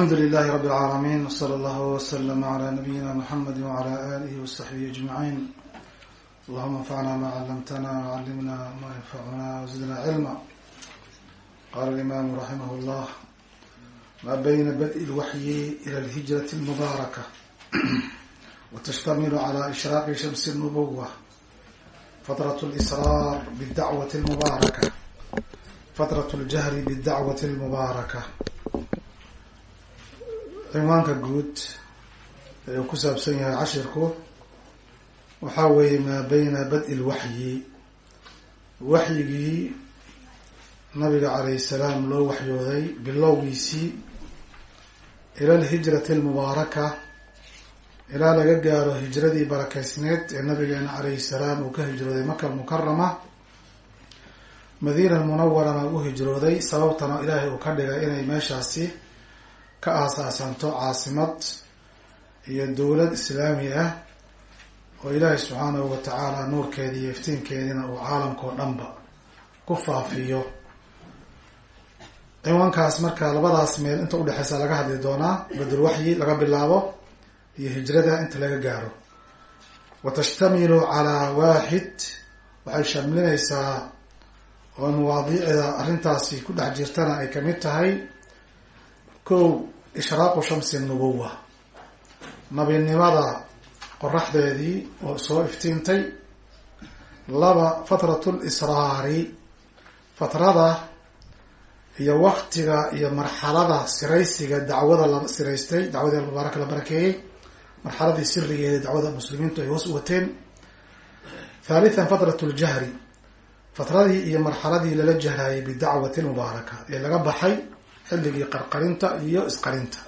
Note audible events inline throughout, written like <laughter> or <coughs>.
alxamdu lilahi rabi اlcaalamiin wslى allahu wslama cla nabiyina mxamedi wcla alihi wasaxbihi ajmaciin allahuma anfacna ma calamtana wcalimna ma yanfacuna wzidna cilma qala alimamu raximah llah ma bayna badi lwaxyi ila alhijrati almubaaraka watashtamilu cala ishraaqi shamsi اnubuwa fatrat lsraar bdacwati lmubaaraka fatrat ljahri bdacwati almubaaraka cinwaanka guud ee uu ku saabsan yahay cashirku waxaa weeye maa bayna bad-i lwaxyi waxyigii nabiga calayhi salaam loo waxyooday bilowgiisii ila alhijrati almubaaraka ilaa laga gaaro hijradii barakeysneed ee nabigeena calayhi salaam uu ka hijrooday maka almukarama madiina almunawarana u hijrooday sababtana ilaahay uu ka dhigay inay meeshaasi ka aasaasanto caasimad iyo dowlad islaami ah oo ilaahay subxaanahu wa tacaala nuurkeedii iyo iftiinkeediina uu caalamka oo dhanba ku faafiyo. Ciwaankaas marka labadaas meel inta udhexeysa laga hadli doonaa badulwaxyi laga bilaabo iyo hijrada inta laga gaaro. Wa tashtamilu calaa waaxid waxay shamlinaysaa oo mawaadiicda arrintaasi ku dhex jirtana ay ka mid tahay. Ko ishraaqu shamsi nubuwa nabinimada qoraxdeedii oo soo iftiintay laba fatratu lisraari fatrada iyo waktiga iyo marxalada siraysiga dacwada la siraystay dacwadii almubaaraka la barakeeyey marxaladii sirigeeda dacwada muslimiintu ay hoos wateen. Thalithan fatratu ljahri fatradii iyo marxaladii lala jahraayay bidacwati lmubaaraka ee laga baxay xilligii qarqarinta iyo isqarinta.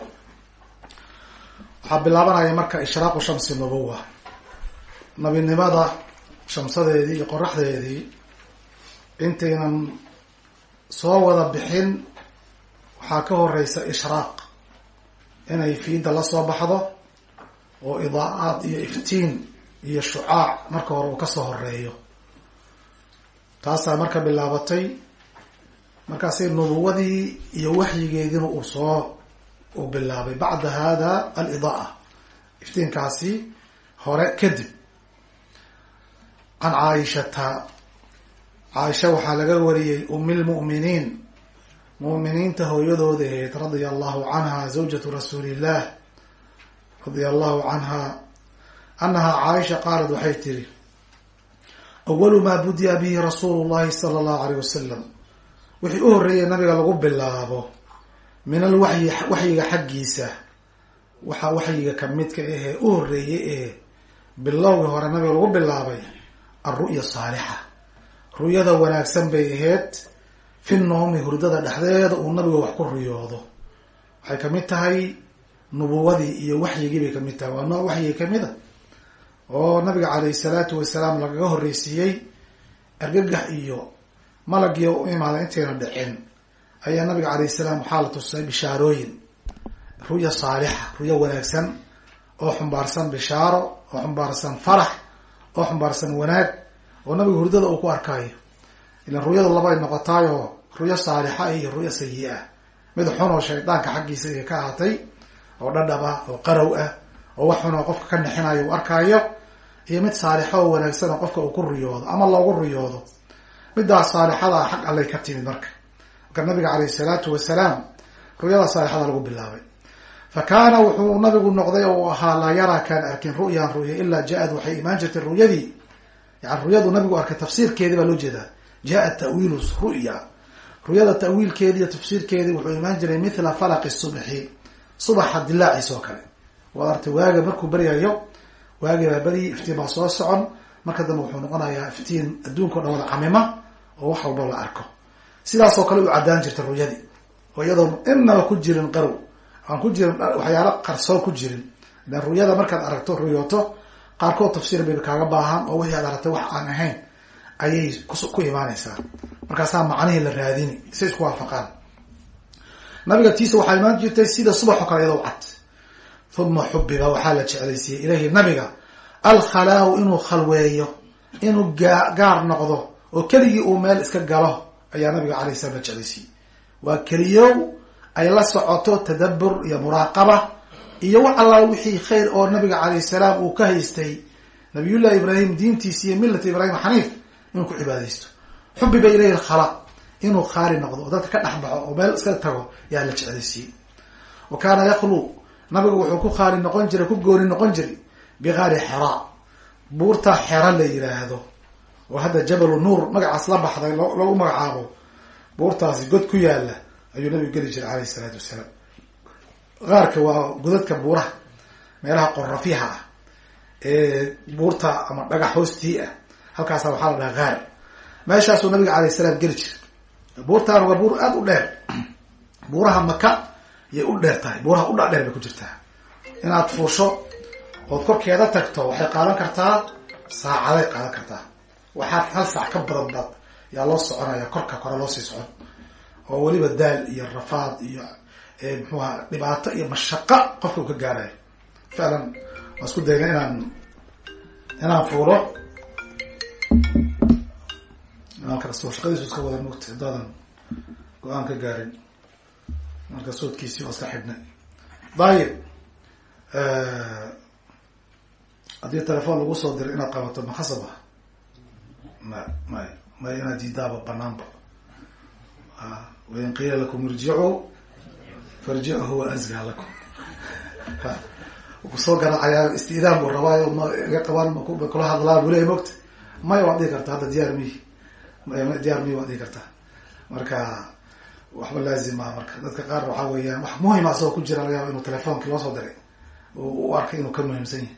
Waxaa bilaabanaya marka ishraaqu shamsi nubuwa. Nabinimada shamsadeedii iyo qoraxdeedii intaynan soo wada bixin waxaa ka horeysa ishraaq. Inay fiida la soo baxdo oo idaa-aad iyo iftiin iyo shucaac marka hore uu ka soo horeeyo taasaa marka bilaabatay markaasay nubuwadii iyo waxyigeediina uu soo uu bilaabay bacda hada alidaa iftiinkaasi hore kadib. Can caaishata. Caaisha waxaa laga wariyey umi lmu'miniin mu'miniinta hooyadooda ahayd radia allahu canha zawjatu rasuuli illah radia allahu canha anaha caaisha qaalat waxay tiri awalu maa budiya bihi rasuulu llahi sala allahu alayh wasalam wixii u horreeyay nabiga lagu bilaabo min alwaxyi waxyiga xaggiisa. Waxaa waxyiga kamidka ahee u horreeyay ee bilowgii hore nabiga lagu bilaabay alru'ya saalixa. Ru'yada wanaagsan bay ahayd fi noomi hurdada dhexdeeda uu nabiga wax ku riyoodo. Waxay ka mid tahay nubuwadii iyo waxyigii bay ka mid tahay. Waa nooc waxyigi a oo nabiga calayhi salaatu wasalaam lagaga horreysiiyey argagax iyo malagii u imaada intayna dhicin. Ayaa nabiga calayh salaam waxaa la tusay bishaarooyin. Ru'ya saalixa ru'yo wanaagsan oo xumbaarsan bishaaro oo xumbaarsan farax oo xumbaarsan wanaag oo nabiga hurdada uu ku arkaayo. Ilan ru'yadu labay noqotaayoo ru'yo saalixa iyo ru'yo sayi-ah mid xun oo shaydaanka xaggiisa iyo ka ahaatay oo dhadhab ah oo qarow ah oo wax xun oo qofka ka nixinayo uu arkaayo iyo mid saalixo oo wanaagsan oo qofka uu ku riyoodo ama loogu riyoodo midaas saalixada xag allay ka timid marka. Marka nabiga calayhi salaatu wasalaam ru'yada saalixada lagu bilaabay. Fa kaana wuxuu nabigu noqday oo ahaa laa yaraa kaan arkin ru'yan ru'ya ilaa ja-ad waxay imaan jirtay ru'yadii. Yani ru'yadu nabigu arkay tafsiirkeedii baa loo jeedaa. Jaa ta'wiilu ru'ya. Ru'yada ta'wiilkeedii iyo tafsiirkeedii wuxuu imaan jiray mithla falaqi subxi subaxa dilaaciis oo kale. Waad artay waaga markuu baryayo waagi baa beri iftiin baa soo socon. Marka dambe wuxuu noqonayaa iftiin adduunka o dhan wada camima oo wax walba la arko. Sidaasoo kale u caddaan jirta ru'yadii oo iyadoo inaba ku jirin qarow. Aan ku jirin waxyaalo qarsoon ku jirin ilan ru'yada markaad aragto ruyooto qaarkood tafsiir bay kaaga baahan oo wixii aad aragtay wax aan ahayn ayay ku imaanaysaa markaasaa macnihii la raadini si isku waafaqaan. Nabiga tiisa waxaa imaan jirtay sida subax oo kale iyadoo cad. Uma xubiba waxaa la jeclaysiiyey ilahi nabiga alkhalaau inuu khalweeyo inuu gaar noqdo oo keligii uu meel iska galo ayaa nabiga alay slam la jeclaysiiyey waa keliyow ay la socoto tadabur iyo muraaqaba iyo wax allaa wixii khayr oo nabiga calayh salaam uu ka haystay. Nabiyullahi ibraahim diintiisi iyo millata ibraahim xaniif inuu ku cibaadaysto. Xubiba ilayhi alkhala inuu khaali noqdo oo dadka ka dhex baxo oo meel iska tago yaa la jeclaysiiyey wa kaana yaklu nabigu wuxuu ku khaali noqon jiray ku gooni noqon jiray bigaari xera buurta xera la yiraahdo oo hadda jabalu nuur magacaas la baxday lagu magacaabo buurtaasi god ku yaalla ayuu nabigu geli jiray calayhi salaatu wasalaam. Qaarka waa godadka buuraha meelaha qorafyaha ah ee buurta ama dhagax hoostii ah halkaasa waxaa la dhahaa gaar. Meeshaasuu nabiga calayh salaam geli jiray. Buurtaana waa buur aada u dheer. Buuraha maka yay u dheer tahay buuraha u dhadheer bay ku jirtaa. Inaad fuusho ood korkeeda tagto waxay qaadan kartaa saacaday qaadan kartaa waxaad hal saac ka badan baad yaa loo soconaya korka kore loo sii socon. Oo weliba daal iyo rafaad iyo muxuaha dhibaato iyo mashaqo qofka uu ka gaarayo ficlan waan isku dayna inaan inaan fuulo? Rasul shaqadiisu iska wada mogta haddaadan go'aan ka gaarin. Marka soodkiisii waa iska xidhnay. Dayib haddii telefoon lagu soo diray inaad qabato ma khasab ah ma may may inaad diidaaba banaanba wain qiila lakum irjicuu farjicu huwa asgaa lakum. Kusoo garaacayaa istiidaan buu rabaayo ma iga qabaan ma kula hadlaa buu leya mogta maya waad dhihi kartaa hadda diyaar mihi diyaar mihi waad dhihi kartaa? Marka waxba laazim ah marka dadka qaar waxaa weeyaan wax muhima asagoo ku jira laga inuu telefonkii loo soo diray. U arkay inuu ka muhiimsan yahay.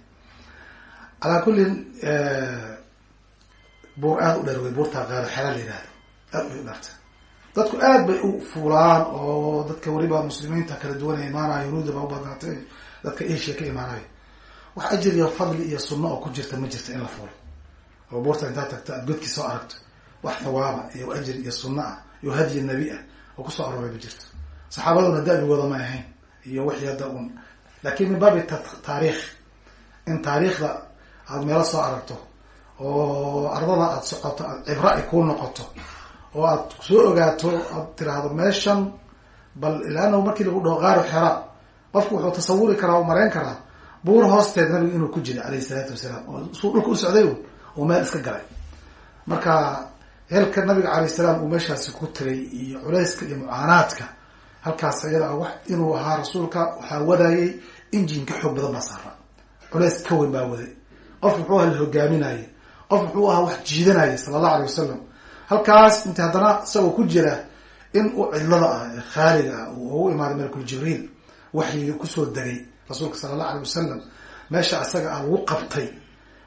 Calaa kullin buur aada u dheer wey buurtaa qaalo xera la yihahdo aada u dheerta dadku aad bay u fuulaan oo dadka weliba muslimiinta kala duwan imaanayo yunuuda ba ubadnaatay dadka asia ka imaanayo wax ajir iyo fadli iyo sunno oo ku jirta ma jirta in la fuulo. Oo buurta intaad tagto aad godkii soo aragto wax thawaaba iyo ajir iyo sunno ah iyo hadyi nabi ah oo ku soo arooray ma jirto saxaabaduna da-bigooda ma ahayn iyo wixii hadda un laakin min baabi taariikh. In taariikhda aada meelo soo aragto oo ardada aada socoto aad cibro ay kuu noqoto oo aad soo ogaato aad tiraahdo meeshan bal ilaana markii lagu dhaho qaaro xera qofku wuxuu tasawuri karaa u marayn karaa buur hoosteed nabigu inuu ku jiray alayhi salaatu wasalaam oo suu dhulka u socday oo meel iska galay. Marka helka nabiga alayh salaam uu meeshaasi ku tagay iyo culayska iyo mucaanaadka halkaas iyada wax inuu ahaa rasuulka waxaa wadaayay injinka xoog badan baa saara. Culays ka weyn baa waday. Qof muxuu aha la hogaaminayay qof muxuu ahaa wax jiidanayay sala allahu alay wasalam halkaas inta haddana isagoo ku jira in uu cidlada ah ee khaaliga ah uu ugu imaaday malakul jibriil waxyi ku soo degay rasuulka sala allahu alay wasalam meesha isaga ah lagu qabtay.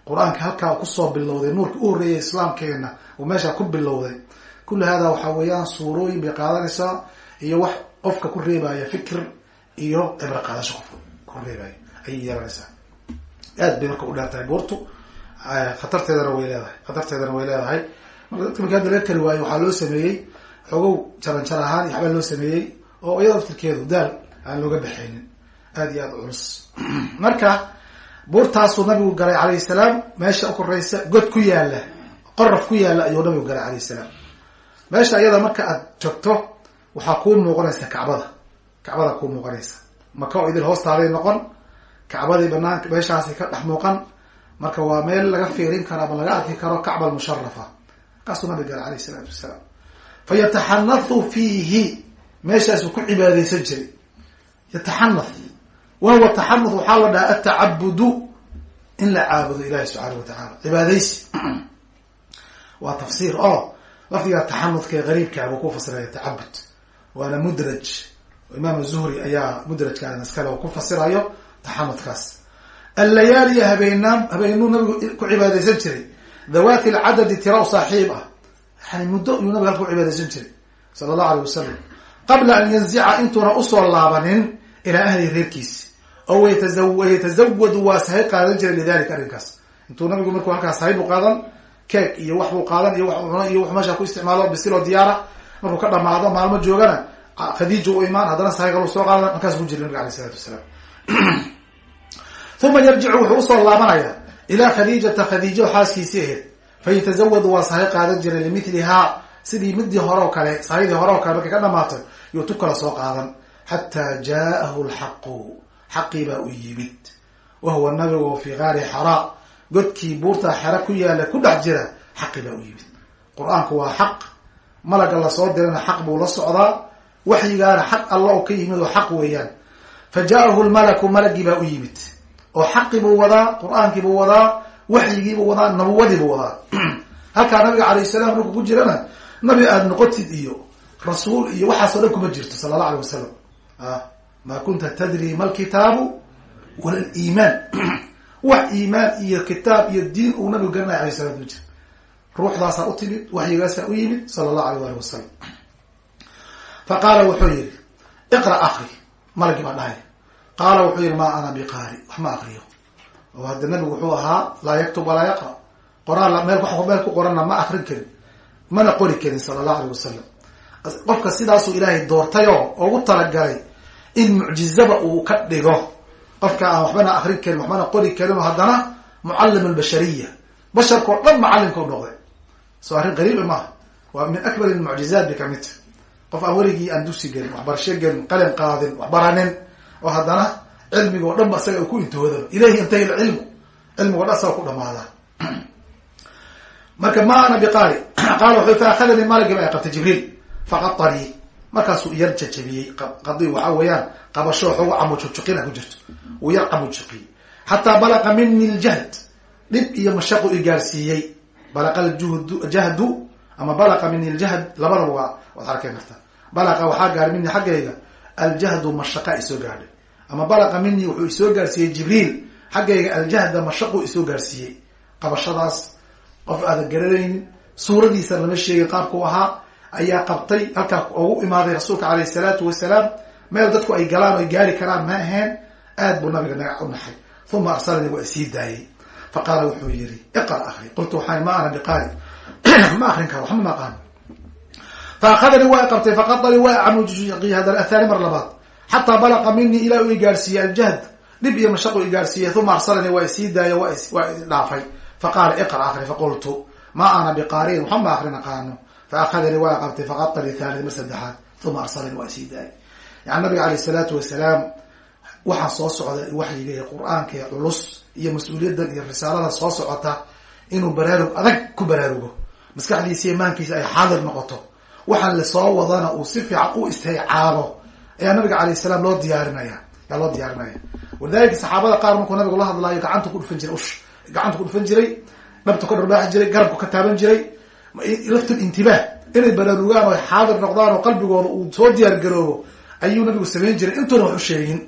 Qur'aanka halkaa ku soo bilowday nuurka u horreeyay islaamkeena uu meeshaa ku bilowday. Kulli haadaa waxaa weeyaan suurooyin bay qaadanaysaa iyo wax qofka ku reebaya fikir iyo cibro qaadasho qofka ku reebaya ayay yeelanaysaa. Aad bay marka u dheer tahay buurtu khatarteedana way leedahay khatarteedana way leedahay. Marka dadka marki hadda keli waayo waxaa loo sameeyey xogow jaran jar ahaan iyo waxbaa loo sameeyey oo iyada aftirkeedu daal aan looga baxaynin. Aada iyo aada culus. <clears throat> Marka buurtaasuu nabigu galay calayhi salaam meesha u koreysa god ku yaalla qoraf ku yaalla ayuu nabigu galay calayhi salaam. Meesha iyada marka aad joogto waxaa kuu muuqanaysa kacbada. Kacbada kuu muuqanaysa. Maka oo idil hoostaaday noqon kacbadii banaanka meeshaasi ka dhex muuqan marka waa meel laga fiirin karo ama laga arki karo kacba almusharafa kaasuu nabiga galay alayhi salaatu wasalaam. Fa yataxanathu fiihi. Meeshaasuu ku cibaadeysan jiray. Yataxanath wahuwa taxanuth waxaa la dhahaa atacabudu in la caabudo ilahi subxaana wa tacala cibaadaysi. Waa tafsiir. Oo lafdiga taxanuthka ee gariibkaa buu ku fasiraya tacabud waana mudraj. Imaam zuhri ayaa mudrajkaana iskale ku fasirayo taxanudkaas allayaaliya habeenaa habeenuu nabigu ku cibaadeysan jiray. Dhawaati alcadadi tira u saaxiib ah. Yani muddo iyuu nabiga halka ku cibaadeysan jiray sala allahu alayh wasalam qabla an yanzica intuuna u soo laabanin ilaa ahlihi reerkiisi oo wayatazawadu waa sahay qaadan jiray lidalika arrinkaas. Intuu nabigu markuu halkaas sahay buu qaadan keeg iyo wax buu qaadan iyo wax cuno iyo wax meesha ku isticmaalo bisiloo diyaara markuu ka dhamaado maalmo joogana khadiija u imaan haddana sahay kalu soo qaadan markaas ku jira nabiga alayh isalatu wasalaam <clears throat> uma yarjicu wuxuu u soo laabanaya ilaa khadiijata khadiijo xaaskiisii ahayd fayatazawadu waa sahay qaadan jiray limithlihaa sidii midii hore oo kale sahaydii hore oo kale markay ka dhamaatay yuu tu kala soo qaadan xataa jaa'ahu lxaqu xaqii baa u yimid wa huwa nabigu fi gaari xaraa godkii buurtaa xera ku yaalla ku dhex jira xaqii baa u yimid qur'aanku waa xaq malaga la soo dirana xaq buu la socdaa waxyigaana xaq alla oo ka yimid oo xaq weeyaan fa jaa'ahu lmalaku malagii u yimid oo xaqii buu wadaa qur'aankii buu wadaa waxyigiibuu wadaa nabuwadii buu wadaa. <clears throat> Halkaa nabiga calayh salaam markuu ku jirana nabi aada noqotid iyo rasuul iyo waxaasoo dhan kuma jirto sala allah alay wasalam maa kunta tadri ma lkitaabu wala liimaan <clears throat> wax iimaan iyo kitaab iyo diin uu nabigu garanaya alayh salam ma jir ruuxdaasaa u timid waxyigaasaa u yimid sala allahu alayh ali wasalam <clears throat> fa qaala wuxuu yihi iqra akri malagii baa dhahay qaala wuxuu yihi maa ana biqaari wax ma akriyo oo hadda nabigu wuxuu ahaa laa yaktub walaa yaqra qoraal meel meel ku qoranna ma akrin karin mana qori karin sala allahu alayh wasalam qofka sidaasuu ilaahay doortayoo ugu talagalay in mucjizaba uu ka dhigo qofka aan waxbana akrin karin waxbana qori karin oo haddana mucallim albashariya basharkao dhan macallimka u noqday soo arrin qariiba maaha waa min akbar lmucjizaat bay qof aan weligii aan dusi gelin waxbarasho gelin qalin qaadin waxbaranin oo haddana cilmiga o dhan ba isaga ku intoodaba ilahi intahi lcilmu cilmigo dhan isaga ku dhamaadaa marka ma ana biqaari qaala wuxuu fa akhadanii malagi ba ay qabtay jibriil. Faqatanii markaasuu yar jajabiyey. Qadi waxaa weeyaan qabasho xoogu camujujuqina ku jirto. Uu yar camujuqiyey xataa balaqa mini ljahd dhib iyo mashaqu i gaarsiiyey. Balaqa jahdu ama balaqa mini ljahd labadaba waa waad arken kartaa balaqa waxaa gaaray mini xaggayga aljahdu mashaqa isoo gaadhay ama balaqa mini wuxuu isoo gaarsiiyey jibriil. Xaggayga aljahda mashaqu isoo gaarsiiyey. Qabashadaas qof aadan garanaynin suuradiisa lama sheegin qaabku ahaa ayaa qabtay halkaa ugu imaaday rasuulka caleyh salaatu wasalaam. Meel dadku ay galaan o ay gaari karaan ma ahayn. Aad buu nabiga naga u naxay. Uma arsalanii waa isii daayey. Fa qaala wuxuu yihi iqra akri qultu waxaa ma ana biqaari <clears throat> ma akrin karo waxba ma aqaan fa waa qabtay. Faqadanii waa camujiy haddana athani mar labaad xataa balaqa minii ilaa u i gaarsiiyey aljahd. Dhib iyo mashaqu i gaarsiiyey uma arsalanii waa isii daayey waa dhaafay. Faqaala iqra akri faqultu ma ana biqaariin waxba ma akrin aqaano faakadanii waa qabtay faqatanii thalid mar saddexaad. Uma arsalanii waa isii daayay. Yani nabiga aleyh salaatu wasalaam waxaa soo socda waxyiga iyo qur'aanka iyo culus iyo mas'uuliyaddan iyo risaalada soo socota inuu baraarug adag ku baraarugo. Maskaxdiisa iyo maankiisa ay xaadir noqoto. Waxaan la soo wadana uu si fiican u istaycaabo ayaa nabiga alayh salaam loo diyaarinaya yaa loo diyaarinaya walidalika saxaabada qaar markuu nabigu la hadlaayo gacantu ku dhufan jiray ush gacantu ku dhufan jiray dhabtu ka dharbaaxi jiray garabku ka taaban jiray. Laftul intibaah inay baraarugaan oo xaadir noqdaan oo qalbigooda uu soo diyaar garoobo ayuu nabigu samayn jiray. Intuuna wax u sheegin.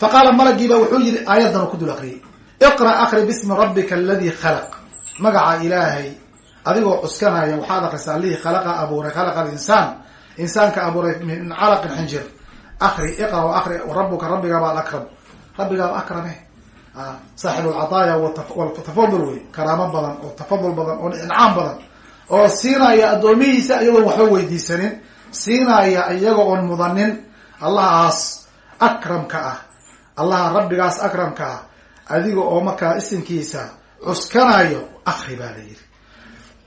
Fa qaala malagiiba wuxuu yihi aayaddan oo ku dul akriyay iqra akri bismi rabbika aladii khalaq. Magaca ilaahay adigoo cuskanaya waxaad akrisaa allihii khalaqa abuuray khalaqa alinsaan insaanka abuuray min calaqin xinjir. Akri iqra wa akri rabuka rabbigaaba alakram rabbigaaba akrame. Saaxib alcataaya watafadul wey karaamo badan oo tafadul badan oo incaam badan. Oo siinaya addoomihiisa iyagoon waxba weydiisanin siinaya iyaga oon mudanin. Allahaas akramka ah. Allaha rabbigaas akramka ah. Adiga oo markaa isimkiisa cuskanayo akri baa la yidhi.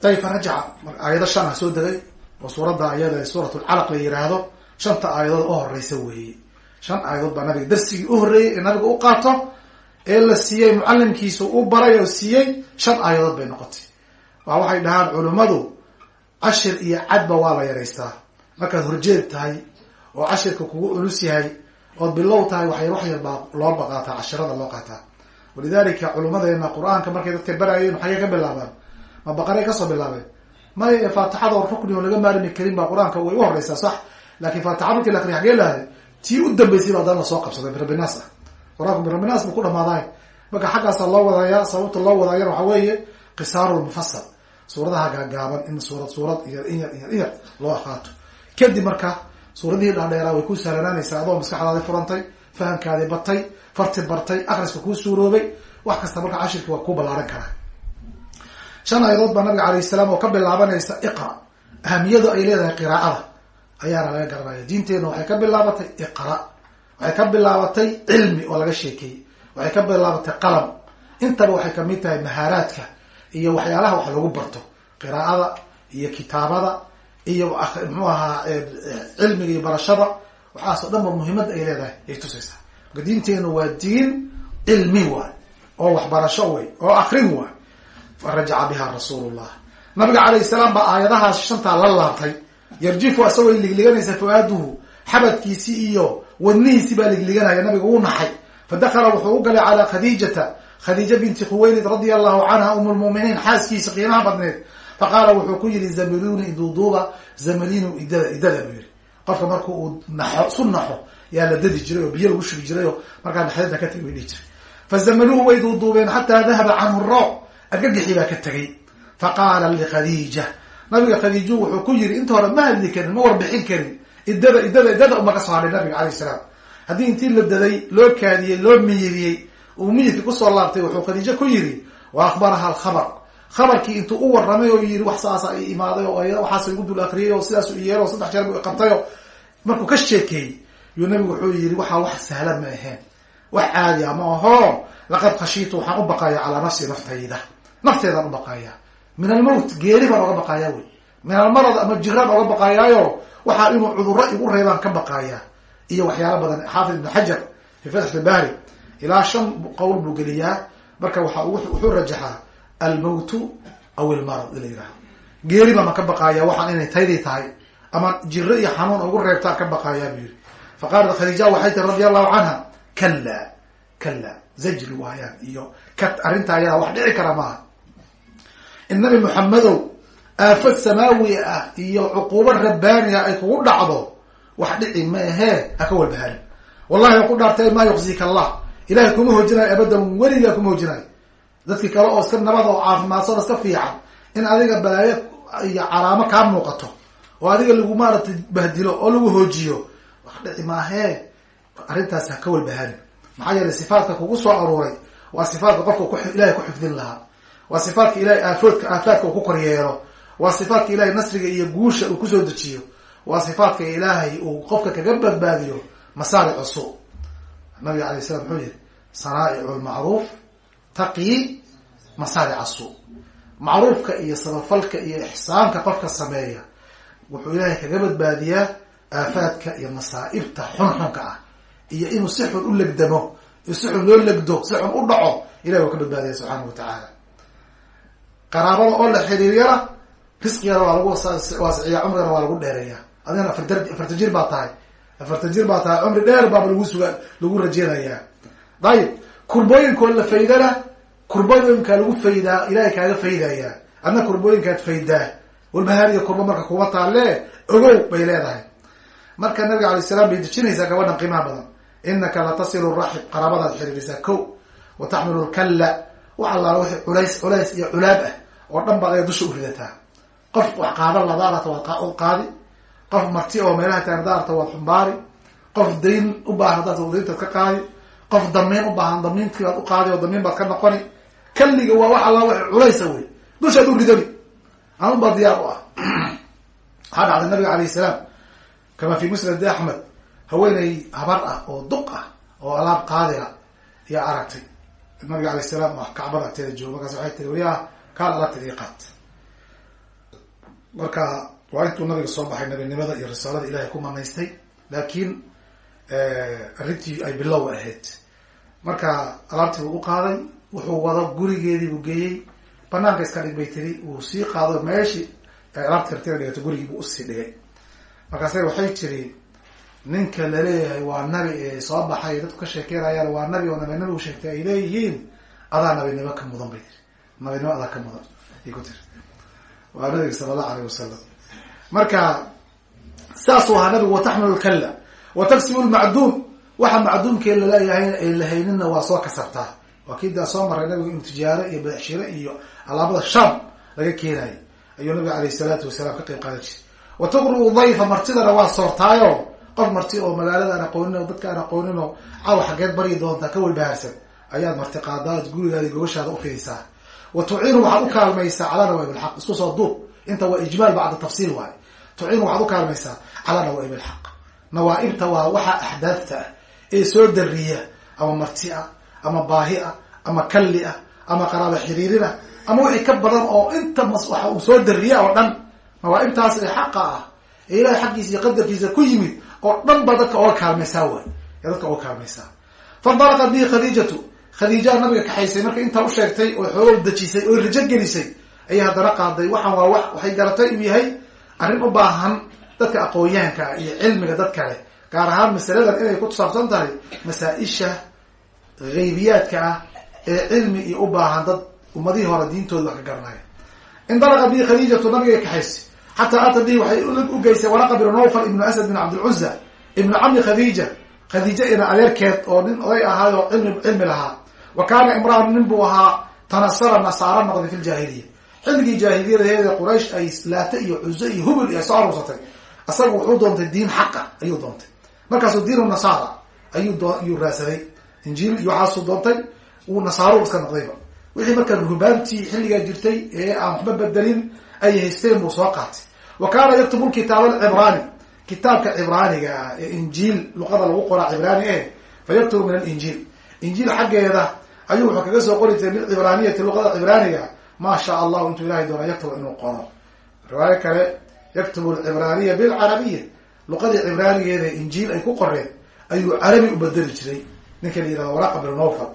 Ayb fa rajaca aayado shan ah soo degay oo suuradda ayada suurat lcalaq la yiraahdo shanta aayadood u horeysa weeye. Shan aayadood baa nabiga darsigii u horreeyey ee nabiga u qaato ee la siiyey mucalimkiisu u baray oo siiyey shan aayadood bay noqotay. Waa waxay dhahaan culimmadu cashir iyo cadba waa la yaraystaa. Markaad horjeed tahay oo cashirka kugu culus yahay ood bilow tahay waxay wax yar baa loo baqaataa cashirada loo qaataa. Walidalika culimadeena qur'aanka markay dadka baraayeen maxay ka bilaabaan. Ma baqaray ka soo bilaabeen may faatixada rukni oo laga maarmi karin baa qur'aanka way u horeysaa sax. Laakiin faatixa markii la akriya xagee lahaday tii u dambeysay ba haddana la soo qabsaday birabinaas ah qur'aanku birabinaas buu ku dhamaaday marka xaggaasa loo wadaya sababta loo wadaayana waxa weeye qisaaru lmufasal suuradaha gaagaaban in suurad suurad iyo inyar inyar inyar loo qaato kadib marka suuradihii dhaadheeraa way ku sahlanaanaysaa adoo maskaxdaadi furantay fahamkaadi batay farti bartay akriska kuu suuroobay wax kasta marka cashirki waa ku ballaaran karaa shan ayadood baa nabiga alayh salaam oo ka bilaabanaysa iqra. Ahamiyadu ay leedahay qiraa'ada. Ayaana laga garanaya diinteenna waxay ka bilaabatay iqra. Waxay ka bilaabatay cilmi oo laga sheekeeyey. Waxay ka bilaabatay qalam. Intaba waxay ka mid tahay mahaaraadka iyo waxyaalaha wax lagu barto. Qiraa'ada iyo kitaabada iyo muxuu ahaa cilmiga iyo barashada. Waxaasoo dhan ba muhiimadda ay leedahay. Ay tusaysaa. Marka diinteenu waa diin cilmi waay oo waxbarasho way oo akrin waay fa rajaca biha rasuulullah. Nabiga calayhi salaam baa aayadahaas shantaa la laabtay. Yarjifu asagoo ligliganaysa fu-aaduhu xabadkiisii iyo wadnihiisii baa ligliganaya nabiga wuu naxay. Fadakala wuxuu u galay calaa khadiijata khadiija binti khuwaylid radia allahu canha um lmuminiin xaaskiisa qiimaha badneed. Faqaala wuxuu ku yihi zamiluni iduuduuba zamilinu idada idada buu yihi qofka marka uu naxo su naxo yaa la dadi jiray oo biyo lagu shugi jiray markaa naxdinta ka tegi way jiray. Fazamiluuhu way duuduubeen xataa dahaba canhu rooc argagixii baa ka tegay faqaala likhadiija nabiga khadiiju wuxuu ku yihi inta hore ma hadli karin ma warbixin karin. Idada idada idada uma ka hadhay nabiga alayh salaam. Haddii intii la daday loo kaadiyey loo miyiriyey uu miyirkii ku soo laabtay wuxuu khadiijo ku yihi wa akhbaraha alkhabar. Khabarkii intuu u waramay oo yihi wax saasa i imaaday oo waxaas igu dul akriyay oo sidaas i yeelo saddex jeer bu qabtayo markuu ka sheekeeyey yuu nabigu wuxuu yihi waxaa wax sahlan ma aheen wax caadi a ma aho. Laqad khashiitu waxaan u baqaya calaa nafsi naftayda nafteedaan u baqaya min almowt geeri baan oga baqayaa wey. Min almarad ama jiraan oga baqayaayo waxaa inuu cudurro igu reebaan ka baqaya iyo waxyaalo badan. Xaafid ibn xajar fi fatx ilbari ilaa shan qowl buu geliyaa. Marka waxa wuxuu rajaxaa almowtu aw ilmarad ila yidhaha geeri baan ka baqaya waxaan inay taydii tahay. Ama jiro iyo xanuun ugu reebtaan ka baqayaa buu yihi faqaalat khadiija waxay tiri radi allahu canha kala kala zajri waayaan. Iyo kat arrintaa ayadaa wax dhici kara maaha nabi maxamedow aafad samaawi ah iyo cuquubo rabbaaniga ay kugu dhacdo wax dhici ma ahee ha ka walbaharin wallahi waa ku dhaartay maa yuqsika allah. Ilahay kuma hoojinayo abadan weligaa kuma hoojinayo dadkii kale oo iska nabad oo caafimaadsan iska fiican in adiga balaayo iyo calaamo kaa muuqato oo adiga lagu maaratay bahdilo oo lagu hoojiyo wax dhici maahee arrintaas ha ka walbaharin maxaa yeelay sifaadka kugu soo aruuray waa sifaadka qofka ilahay ku xifdin lahaa waa sifaadka ilahay aafoodka aafaadka uu ku koryeelo. Waa sifaadka ilahay nasriga iyo guusha uu ku soo dejiyo. Waa sifaadka ilaahay uu qofka kaga badbaadiyo masaaric su nabiga alay slam muxuu yihi sanaa'icu lmacruuf taqi masaaric su macruufka iyo sabafalka iyo ixsaanka qofka sameeya wuxuu ilaahay kaga badbaadiyaa aafaadka iyo masaa'ibta xunxunka ah. Iyo inuu si xun u legdamo si xun loo legdo si xun u dhaco ilahi waa ka badbaadaya subxaana wa tacaala qaraabada oo la xiriiryana risqigana waa lagu waasiciya cumrigana waa lagu dheereeya adigana afarta afarta jir baa tahay. Afarta jir baa tahay cumri dheer baaba lagu suga lagu rajeynayaa dayib kurbooyinkoo la faydana kurbooyinkaa lagu faydaa ilahay kaaga faydaya adna kurbooyinkaad faydaa. Walbahaariya kurbo marka kuma taalle ogow bay leedahay. Marka nabiga alay salam bay dejinaysaa gabadhan qiimaha badan. Inaka latasilu raxib qaraabadaad xiriirisaa ko wa taxmilu lkalla wax allaala wixii culays culays iyo culaab ah oo dhan baad aya dusha u ridataa qof wax qaadan ladaarata waad qaadi. Qof marti oo meelaha taardaarta waad xumbaari. Qof dayn u baahan hadaad dayntaad ka qaadi. Qof damiin u baahan damiintii baad qaadi oo damiin baad ka noqoni. Kalliga waa wax allaa wixii culaysa wey. Dushaad u ridani. Anun baa diyaar u ah. <clears throat> Waxaa dhacday nabiga alayh salaam kama fi musnad axmed haweeney habar ah oo duq ah oo alaab qaadira ayaa aragtay. Nabiga alayh salaam oo kacbada agteeda joogo markaas waxay tiri wariyaa kaan alaabta ii qaat marka waa intuu nabiga soo baxay nabinimada iyo risaalada ilahay ku manaystay laakiin arrintii ay bilow ahayd. Marka alaabtii buu u qaaday wuxuu wado gurigeedii buu geeyey banaanka iska dhig bay tiri wuu sii qaado meeshii ay alaabti kartina dhigato gurigii buu u sii dhigay. Markaase waxay tiri ninka la leeyahay waa nabi ee soo baxay dadku ka sheekeynayaan waa nabi oo nabinimo sheegtay ay leeyihiin adaa nabinimo ka mudan bay tiri nabinimo adaa ka mudan. Ay ku tiri waa nabiga sala allahu alayh wasalam marka saasuu ahaa nabigu wataxmilu lkalla wa tagsibu lmacduum waxa macduumkee la leeyahay ay lahaynina waa soo kasabtaa waa kii daa soo maray nabigu inu tijaaro iyo beecshiro iyo alaabada sham laga keenayo ayuu nabiga alayh salaatu wasalaam ka qayb qaadan jiray wa tuqru dayfa martidana waa soortaayo qof marti oo magaalada aan aqoonin oo dadka aan aqoonin oo caawa xageed baryi doontaa ka walbahaarsan ayaad marti qaadaad gurigaada gobashaada ufidaysaa wa tuciinu waxaad u kaalmaysaa calaa nawaaib alxaq isku soo duub inta waa ijmaal bacda tafsiil waayo tuciinu waxaad u kaalmaysaa calaa nawaaib alxaq nawaaibta waa waxa axdaafta ah ee soo dariya ama marti ah ama baahi ah ama kalli ah ama qaraaba xiriirin ah ama wixii ka badan oo inta waxa uu soo dariya oo dhan nawaaibtaas ee xaqa ah ee ilahay xaggiisa iyo qadarkiisa ku yimid oo dhan ba dadka oga kaalmaysaa dadka oga kaalmaysaa fandalaqat bihi khadiijatu khadiijaa nabiga kaxaysay marka intaa u sheegtay oo xooga dejisay oo rajo gelisay ayay haddana qaaday. Waxaan waa wax waxay garatay uu yahay arrin u baahan dadka aqoonyahanka iyo cilmiga dad kale gaar ahaan masaladan inay ku saabsan tahay masaa-isha haybiyaadka ah ee cilmi iyo u baahan dad ummadihii hore diintooda wax ka garanaya indalaqa bihi khadiijatu nabigay kaxaysay xataa ata bihi waxay ugeysay waraqa binu nawfal ibnu asad bin cabdilcuza ibnu cami khadiija khadiija ina adeerkeed oo nin oday ahaay oo cilmi cilmi lahaa wa kaana imraan nin buu ahaa tanasara nasaaro noqday fi ljaahiliya xilligii jaahiliyadaheeda quraysh ay laata iyo cuzo iyo hubul iyo soo aruursatay asaga wuxuu doontay diin xaqa ayuu doontay. Markaasuu diinu nasaara ayuu doo ayuu raadsaday injiil iyo waxaasuu doontay wuu nasaaro iska noqdayba. Wixii marka ruhbaantii xilligaa jirtay ee aan waxba bedelin ay haysteen buu soo qaatay. Wa kaana yaktubu lkitaab alcibraani kitaabka cibraaniga ah ee injiil luqada lagu qoraa cibraani eh fa yaktubu min alinjiil. Injiil xaggeeda ayuu wuxuu kaga soo qori jiray bilcibraaniyati luqada cibraaniga ma sha allahu intuu ilahay doona yaktubu inuu qoro. Riwaayo kale yaktubu alcibraaniya bilcarabiya. Luqadii cibraanigeeda injiil ay ku qoreen ayuu carabi u bedeli jiray. Ninka la yihahdo waraqa bin nawfal.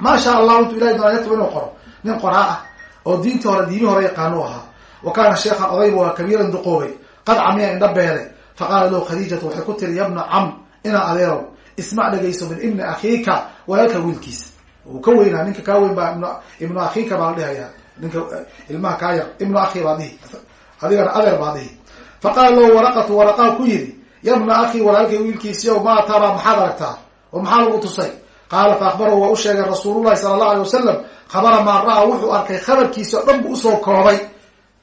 Ma sha allahu intuu ilahay doona yaktubu inuu qoro. Nin qoraa ah oo diintii hore diimi hore yaqaanu ahaa. Wa kaana sheekhan odaybu waa kabiiran duqoobay. Qad camiya indha beelay. Faqaala lahu khadiijatu waxay ku tiri yabna cam inaa adeerow ismac dhegayso min ibni akhiika walaalka wiilkiisa uu ka weynaa ninka kaa weyn baa ibnu akhiika baa la dhihayaa. Ninka ilmaha kaa yar ibnu akhi baa dhihi. Adigana adeer baa dhihi. Faqaala lahu waraqatu waraqaa ku yidhi yabna akhi walaalkay wiilkiisiyow maa taraa maxaad aragtaa? Oo maxaa lagu tusay? Qaala fa akbarahu waa u sheegay rasuulullahi sala allahu alay wasalam khabara maa ra'a wuxuu arkay khabarkiisi o dhan buu u soo koobay.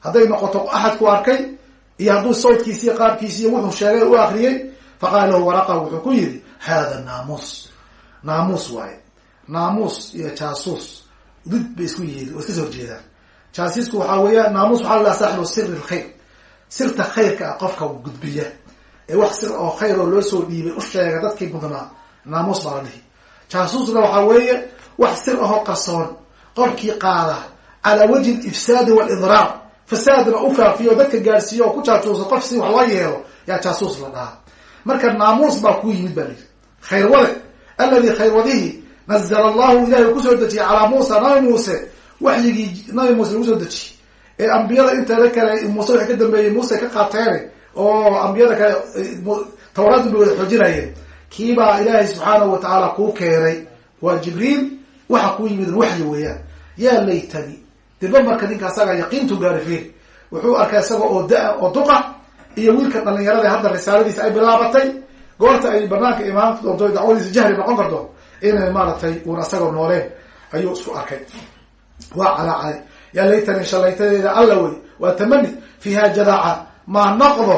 Hadday noqoto axadku arkay iyo hadduu sawdkiisi iyo qaabkiisiiyo wuxuu sheegay u akriyey faqaala lahu waraqa wuxuu ku yidhi hada naamuus naamuus waaye naamuus iyo jaasuus did bay isku yihiin oo iska soo horjeedaan jaasiisku waxaa weeya naamuus waxaa la saaxibu siri lkhayr sirta khayrka ah qofka gudbiya ee wax sir oo khayr oo loo soo dhiibay u sheega dadkii mudnaa naamuus baa la dhihi. Jaasuusna waxaa weeye wax sir ahoo qarsoon qofkii qaada calaa wajhi ifsaadi walidraar fasaadna u faafiyo dadka gaarsiiyo oo ku jaajuuso qof si wax loo yeelo yaa jaasuus la dhahaa marka naamuus baa ku yimid baa layidhi khayrwade alladii khayrwadihi nazla allahu ilahay uu ku soo dejiyey calaa muusa nabi muuse waxyigii nabi muuse lagu soo dejiyey ee ambiyada inteeda kale muuse waxay ka dambeeyey muuse ka qaateene oo ambiyada kale tawraad bay wada xoojinayeen kiibaa ilaahay subxaanahu wa tacaala kuu keenay waa jibriil waxa kuu yimid waxyi weeyaan yaa laytani dirba marka ninka asaga yaqiintu gaari fiir wuxuu arkay isaga oo da- oo duqa iyo wiilka dhalinyarada hadda risaaladiisa ay bilaabatay goorta ay banaanka imaan doonto dacwadiisa jahri noqon karto inay maaragtay uun asagoo nooleen ayuu isku arkay. Waa calaacalay yaa laytani shalaytadeeda alla wey waa tamani fiiha jadaaca maa noqdo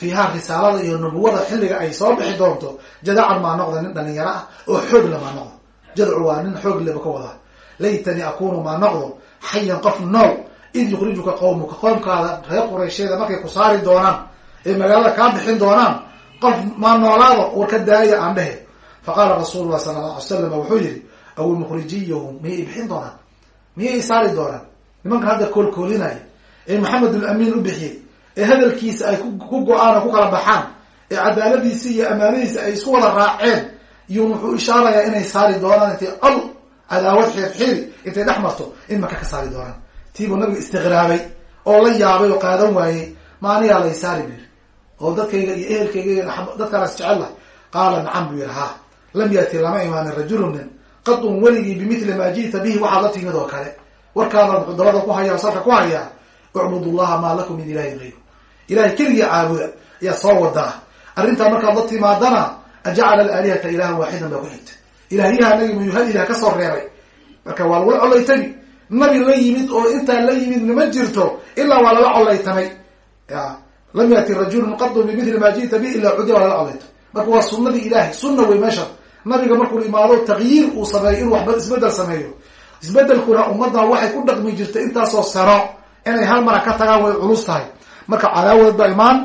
fiiha risaalada iyo nubuwada xilliga ay soo bixi doonto jadaacan maa noqdo nin dhalinyaro ah oo xoog le maa noqdo. Jadcu waa nin xoog leba ka wadaa. Laytani akunu maa noqdo xayan qof nool id yukhrijuka qawmuka qoomkaada reer quraysheeda markay ku saari doonaan ee magaalada kaa bixin doonaan qof maa noolaado war ka daaya aan dhehe faqaala rasuulu lah sala alla alay slam wuxuu yihi aw mukhrijiyahum miyay bixin doonaan miyay saari doonaan nimankan hadda koolkoolinaya ee maxamedul amiin u bixiyey ee hadalkiisa ay ku go'aan oo ku kala baxaan ee cadaaladiisi iyo amaanadiisa ay isku wada raaceen iyun wuxuu ishaarayaa inay saari doonaan intay al cadaawad xiirxiiri intay dhex marto in maka ka saari doonaan tiibuu nabiga istiqraabay oo la yaabay oo qaadan waayey maaniyaa lay saari bu yiri oo dadkayga iyo ehelkayga iyo lah qaala nacam buu yihi ha lam yati lama imaanin rajulun nin qadun weligii bimithli maa ji'ta bihi waxaad la timid oo kale. Warkaada wuxuu dabada ku hayaa salka ku hayaa ucbud llaha maa lakum min ilahin gayru ilahay keligii caabuda ayaa soo wadaa arrintaa markaad la timaadana ajacala alaalihata ilahan waaxidan baa ku xigta. Ilahyaha nagi muyuu hal ilah ka soo reebay marka waa lagula collaytami nabi la yimid oo intaa la yimid nama jirto ilaa waa lala collaytamay ya lam yati rajulun qadu bimithli maa ji'ta bihi ila cudi waa lala collayto marka waa sunadii ilahay sunna wey meesha nabiga markuu imaado takyiir uu sameeyo inuu waxba isbeddel sameeyo. Isbedelkuna ummadda waxay ku dhaqmi jirtay intaasoo sano inay hal mara ka tagaan way culus tahay. Marka cadaawad baa imaan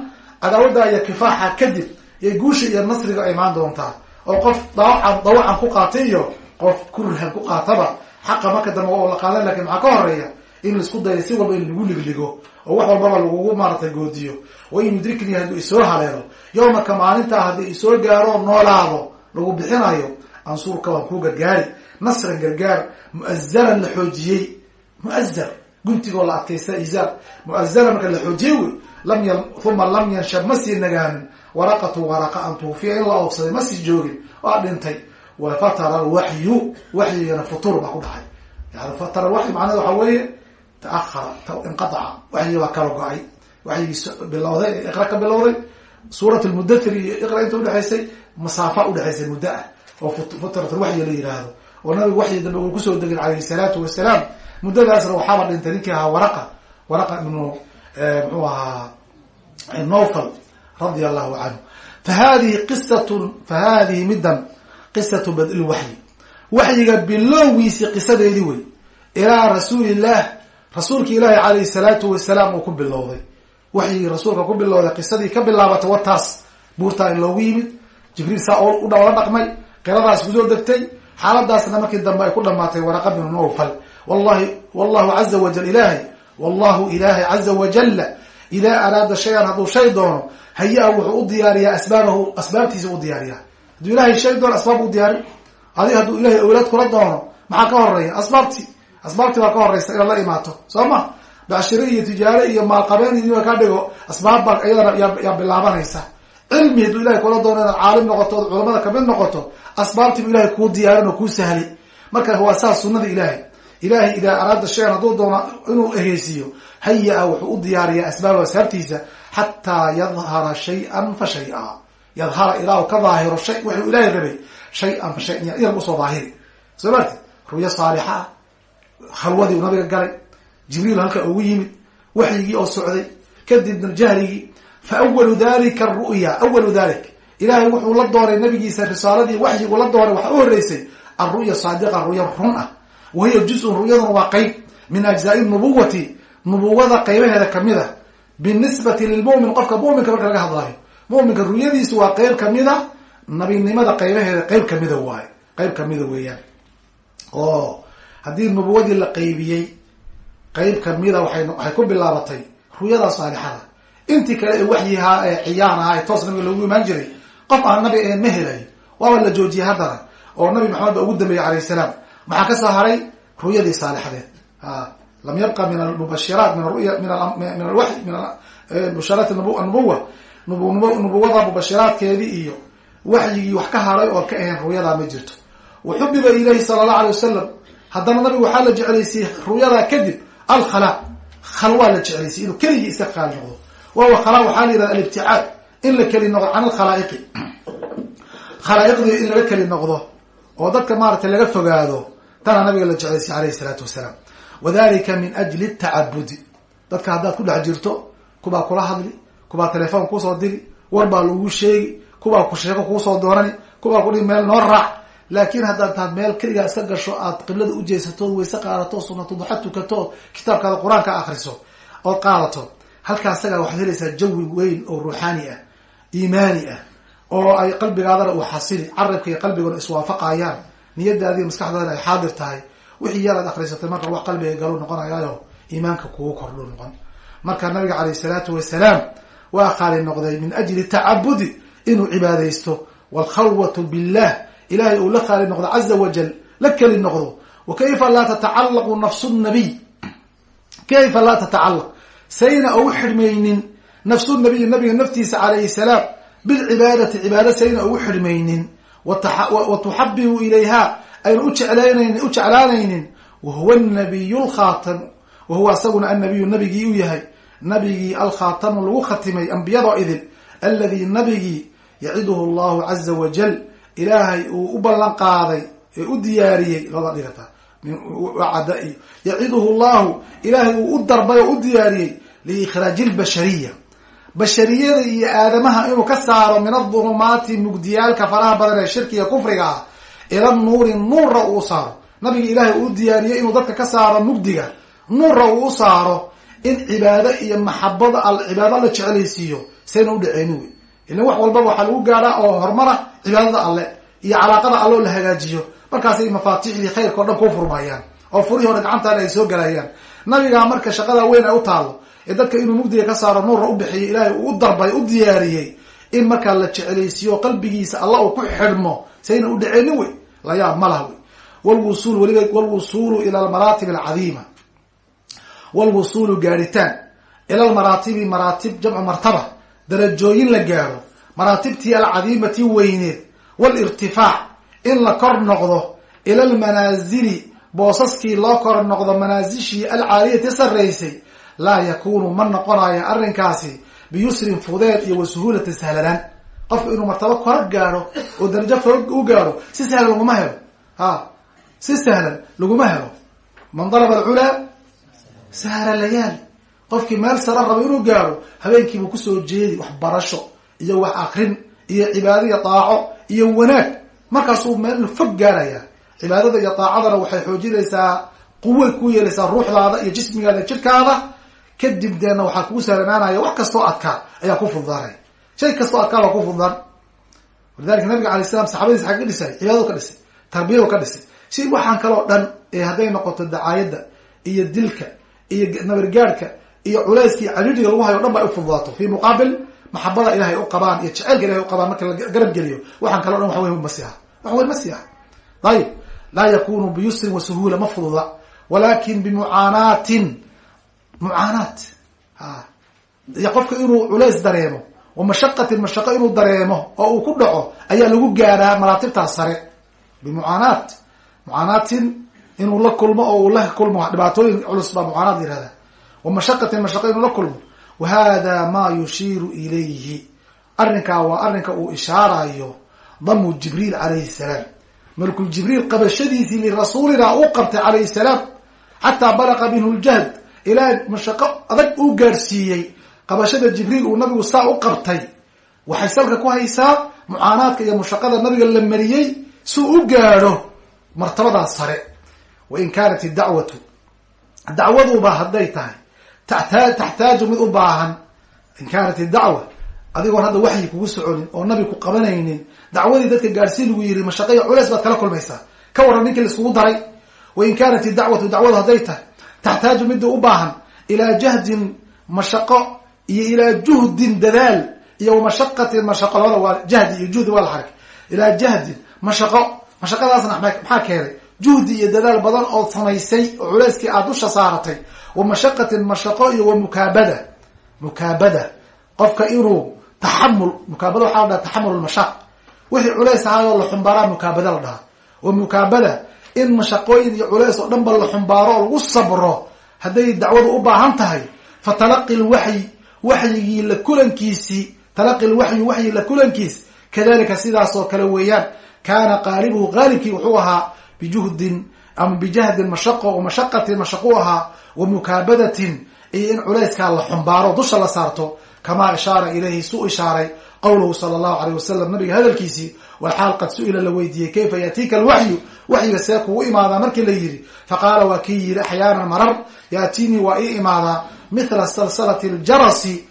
cadaawadda iyo kifaaxa kadib iyo guusha iyo nasriga imaan doontaa. Oo qof dawacan dawacan ku qaatay iyo qof kurhan ku qaataba xaqa marka dambe waa la qaadan laakiin maxaa ka horreeya in la isku dayo si walba in lagu ligligo oo wax walbaba lagugu maaratay goodiyo. Wain yudriknii hadduu isoo haleelo yawmaka maalintaa haddii isoo gaaro noolaado lagu bixinayo ansuurka waan kuu gargaari nasran gargaar mu'azaran la xoojiyey mu'azar guntigoo la adkaysta izaar mu'azaran marka la xoojiyey wey lam uma lam yanshab ma sii nagaanin. Waraqatu waraqa an tuufiya in la oofsaday ma sii joogin. Waa dhintay. Wa fatara alwaxyu waxyigana futuur baa ku dhacay yani fatara alwaxyu macnada waxaa weeye taahara inqaaca waxyigi baa kala go'ay. Waxyigii bilowday iqra ka bilowday suurat lmudathir iyo iqra inta udhexaysay masaafa udhexaysay muddo ah oo futrat alwaxyi la yihahdo oo nabigu waxyi dambe uu ku soo degin calayhi salaatu wasalaam. Muddadaasna waxaaba dhintay ninkii ahaa waraqa waraqa ibnu muxuu ahaa nofal radia allahu canhu fa hadihi qisatun fa hadihi middan qisatu badil waxyi waxyiga bilowgiisii qisadeedii wey ilaa rasuulillah rasuulki ilaahi calayhi salaatu wasalaam uu ku bilowday waxyigii rasuulka ku bilowday qisadii ka bilaabatay wartaas. Buurtaa in loogu yimid. Jibriil saa u dhawla dhaqmay. Qiradaas ku soo degtay. Xaaladaasna markii dambe ay ku dhamaatay waraqa binu nowfal wallahi wallahu caza wajal ilahay wallahu ilahay caza wajala idaa araada shay-an hadduu shay doono haya-a wuxuu u diyaariyaa asbaabahu asbaabtiisa u diyaariyaa. Hadduu ilahay shay doono asbaab u diyaari adi hadduu ilahay awlaad kula doono maxaa ka horreeya asbaabti asbaabtii baa ka horeysa inaad la imaato. Soo ma bacshire iyo tijaare iyo maalqabeen iyo ka dhigo asbaab baa iyadana yaa bilaabanaysa. Cilmi hadduu ilahay kula doono inaad caalim noqoto od culamada ka mid noqoto asbaabtiibu ilahay kuu diyaarin oo kuu sahli. Marka waa saas sunada ilahay ilahay idaa araada shayan hadduu doono inuu eheysiiyo haya-a wuxuu u diyaariyaa asbaaba asbaabtiisa xataa yadhara shay-an fa shay-a. Yadhara ilaahu ka daahiro shay wuxuu ilahay rabay shay-an fa shay yar u soo daahiri. Soo marti ruyo saalixa ah khalwadii uu nabiga galay jibriil halka ugu yimid waxyigii oo socday kadibna jahligii fa awalu dalika aru'ya awalu dalik. Ilahay wuxuu la doonay nabigiisa risaaladii waxyigu la doonay waxaa u horeysay alru'ya saadiqa ruya run ah. Wahiya juz-un ru'yaduna waa qeyb min ajzaai nubuwati nubuwada qeybaheeda ka mid a binisbati lilmumin qofka muminka marka laga hadlaayo. Muminka ru'yadiisu waa qeyb ka mid a nabinimada qeybaheeda qeyb kamida waayo qeyb kamida weeyaan. Oo haddii nubuwadii la qeybiyey qeyb kamida waxay ku bilaabatay ru'yada saalixada. Intii kale ee waxyihaa ee ciyaan ahaa ee toos nabiga loogu imaan jiray qof aan nabi ahayn ma helayo waaba la joojiyey haddana oo nabi maxamed ba ugu dambeeyey alayh salaam. Maxaa ka soo haray? Ru'yadii saalixadeed lam yabqa min almubashiraat min ruya min alwaxy min busharaat nubuwa nubuwada mubashiraadkeedii iyo waxyigii wax ka haray oon ka ahayn ru'yadaa ma jirto. Wa xubiba ilayhi sala allahu alay wasalam haddana nabigu waxaa la jeclaysiyey ru'yadaa kadib alkhala khalwaa la jeclaysiyey inuu keligii iska qaali noqdo. Wawa khala waxaa la yihahda alibticaad in la keli noqdo can alkhalaa'iqi. Khalaa'iqdii in laga keli noqdo oo dadka maaragtay laga fogaado tana nabiga la jeclaysiyey alayhi salaatu wasalaam. Wadalika min ajli tacabudi dadka haddaad ku dhex jirto kubaa kula hadli kubaa telefoon kuusoo diri war baa lagu sheegi kubaa ku sheeko kuusoo doonani kubaa kudhi meel noo raac laakin haddaad taad meel keligaa iska gasho aad qiblada ujeesatood wayse qaadato sunatu duxa tukato kitaabkaada qur'aanka akriso ood qaadato. Halkaa isagaa waxaad helaysaa jawi weyn oo ruuxaani ah iimaani ah oo ay qalbigaadana uu xasili carabka iyo qalbiguna iswaafaqayaan niyadaadiiyo maskaxdaadana ay xaadir tahay wixii yaraad akrisatay marka wax qalbiga galu noqonayaayo iimaanka kugu kordhu noqon. Marka nabiga calayh salaatu wasalaam waa qaali noqday min ajli tacabudi inuu cibaadaysto waalkhalwatu billah ilahay uu la qaali noqdo caza wajal la keli noqdo wa kayfa laa tatacallaqu nafsu nabiy kayfa laa tatacallaq sayna ou xidhmaynin nafsu nabiy nabiga naftiisa calayhi salaam bilcibaadati cibaada sayna ugu xidhmaynin wa tuxabibu ilayha aynu ujeclaynaynin u jeclaanaynin wahuwa nabiy lkhaatam wahuwa isaguna annabiyu nabigii u yahay nabigii alkhaatamu lagu khatimay ambiyadoo idin alladii nabigii yaciduhu llahu caza wajal ilaahay uu u ballan qaaday ee u diyaariyey looda dhigata cada iyo yaciduhu llahu ilaahay uu u darbay oo u diyaariyey liikhraaji lbashariya bashariyada iyo aadamaha inuu ka saaro min adulumaati mugdiyaalka faraha badan ee shirkiga kufriga ah ila nuuri nuurra uu saaro. Nabiga ilaahay uu diyaariyey inuu dadka ka saaro mugdiga nuurra uu u saaro in cibaado iyo maxabada cibaado alla jecelaysiiyo sayna u dhaceyni wey ilan wax walbaba waxaa lagu gaadhaa oo horumara cibaadada alle iyo calaaqada alle oo la hagaajiyo. Markaasay mafaatixdii khayrka o dhan kuu furmayaan oo furihii hore gacantaana ay soo galayaan nabigaa marka shaqada weyn ay u taalo ee dadka inuu mugdiga ka saaro nuurna u bixiyo ilaahay uu u darbay u diyaariyey in markaa la jecelaysiiyo qalbigiisa alla uu ku xidhmo sayna u dhaceenin wey layaab ma laha wey. Wlwusul weliba wlwusuulu ila almaraatib alcadiima wlwusuulu gaadhitaan ila almaraatibi maraatib jamcu martaba darajooyin la gaadho maraatibtii alcadiimati weyneed walirtifaac in la kor noqdo ila almanaazili boosaskii loo kor noqdo manaasishii alcaaliyati sarraysay laa yakunu ma noqonayo arrinkaasi biyusrin fudeed iyo wasuhuulati sahlanaan qofku inuu martabo kora gaadho oo darajo fog u gaadho si sahlan laguma helo. Ha si sahlan laguma helo. Man daraba alculaa sahra layaali qofkii meel sara rabo inuu gaadho habeenkiibuu ku soo jeedi waxbarasho iyo wax akrin iyo cibaado iyo daaco iyo wanaag. Markaasuu meel fog gaaraya. Cibaadada iyo daacadana waxay xoojinaysaa quway kuu yeelaysaa ruuxdaada iyo jismigaada jirkaada kadib deena waxaa kugu sahlanaanaya wax kastoo adkaa ayaa ku fududaanaya. Shay kastoo adkaa baa ku fududaan. Walidalika nabiga alay slam saxabadiisa xag dhisay cibaadadu ka dhisay tarbiyadu ka dhisay. Si waxaan kaloo dhan ee hadday noqoto dacaayadda iyo dilka iyo nabargaadhka iyo culayska iyo caliidiga lagu hayo o dhan ba ay ufududaato fi muqaabil maxabada ilahay u qabaan iyo jaceylka ilahay u qabaan marka la garab geliyo. Waxaan kaloo dhan wax weyn masiha wax weyn ma siha ayib. Laa yakunu biyusrin wa suhuula ma fududa. Walakin bimucaanaatin. Mucaanaat. Iyo qofka inuu culays dareemo wa mashaqatin mashaqo inuu dareemo oo uu ku dhaco ayaa lagu gaaraa maraatibtaas sare. Bimucaanaat. Mucaanaatin inuu la kulmo oo uu la kulmo dhibaatooyin culus baa mucaanaat la wa mashaqatin mashaqo inuu la kulmo wa hada ma yushiiru ilayhi arrinkaa waa arrinka uu ishaarayo damu jibriil calayhi salaam malkul jibriil qabashadiisii lirasuulina uu qabtay calayhi salaam xataa balaqa minhu ljahd ilaa mashaqo adag uu gaadhsiiyey qabashada jibriil uu nabigu saa u qabtay waxay salka ku haysaa mucaanaadka iyo mushaqada nabiga la mariyey si u gaadho martabadaas sare wa in kaanat idacwatu dacwaduba hadday tahay tataa taxtaaju mid u baahan in kaanat idacwa adigoon hadda waxyi kugu soconin oo nabi ku qabanaynin dacwadii dadka gaadhsii lagu yiri mashaqo iyo culeys baad kala kulmaysaa. Ka waran ninkii laiskugu daray wa in kaanat idacwatu dacwadu hadday tahay taxtaaju midda u baahan ilaa jahdin mashaqo iyo ilaa juhdin dadaal iyo mashaqatin mashaqo labada waa jahdi iyo juhdi waa la xarig ilaa jahdin mashaqo mashaqadaasna maxaa keenay juhdi iyo dadaal badan ood samaysay oo culeyskii aad dusha saaratay wa mashaqatin mashaqo iyo wa mukaabada. Mukaabada. Qofka inuu taxamul mukaabada waxaa la dhaha taxamul lmashaq wixii culeys ahaayoo la xumbaraa mukaabada la dhahaa. Wa mukaabada in mashaqooyin iyo culeys oo dhan ba la xumbaaro oo lagu sabro hadday dacwadu u baahan tahay fa talaqi lwaxyi waxyigii la kulankiisii talaqi lwaxyi waxyi la kadalika sidaas oo kale weeyaan kaana qaalibuhu qaalibkii wuxuu ahaa bijuhdin ama bijahdin mashaqo wa mashaqatin mashaqu ahaa wa mukaabadatin iyo in culayskaa la xumbaaro dusha la saarto kamaa ishaara ilayhi su ishaaray qowluhu sala allahu alayh wasalam nabiga hadalkiisii walxaal qad su'ila la weydiiyey kayfa yaatiika alwaxyu waxyiga see kugu imaadaa markii la yidhi faqaala waa kii yidhi axyaanan marar yaatiinii waa ii imaadaa mithla salsalati aljarasi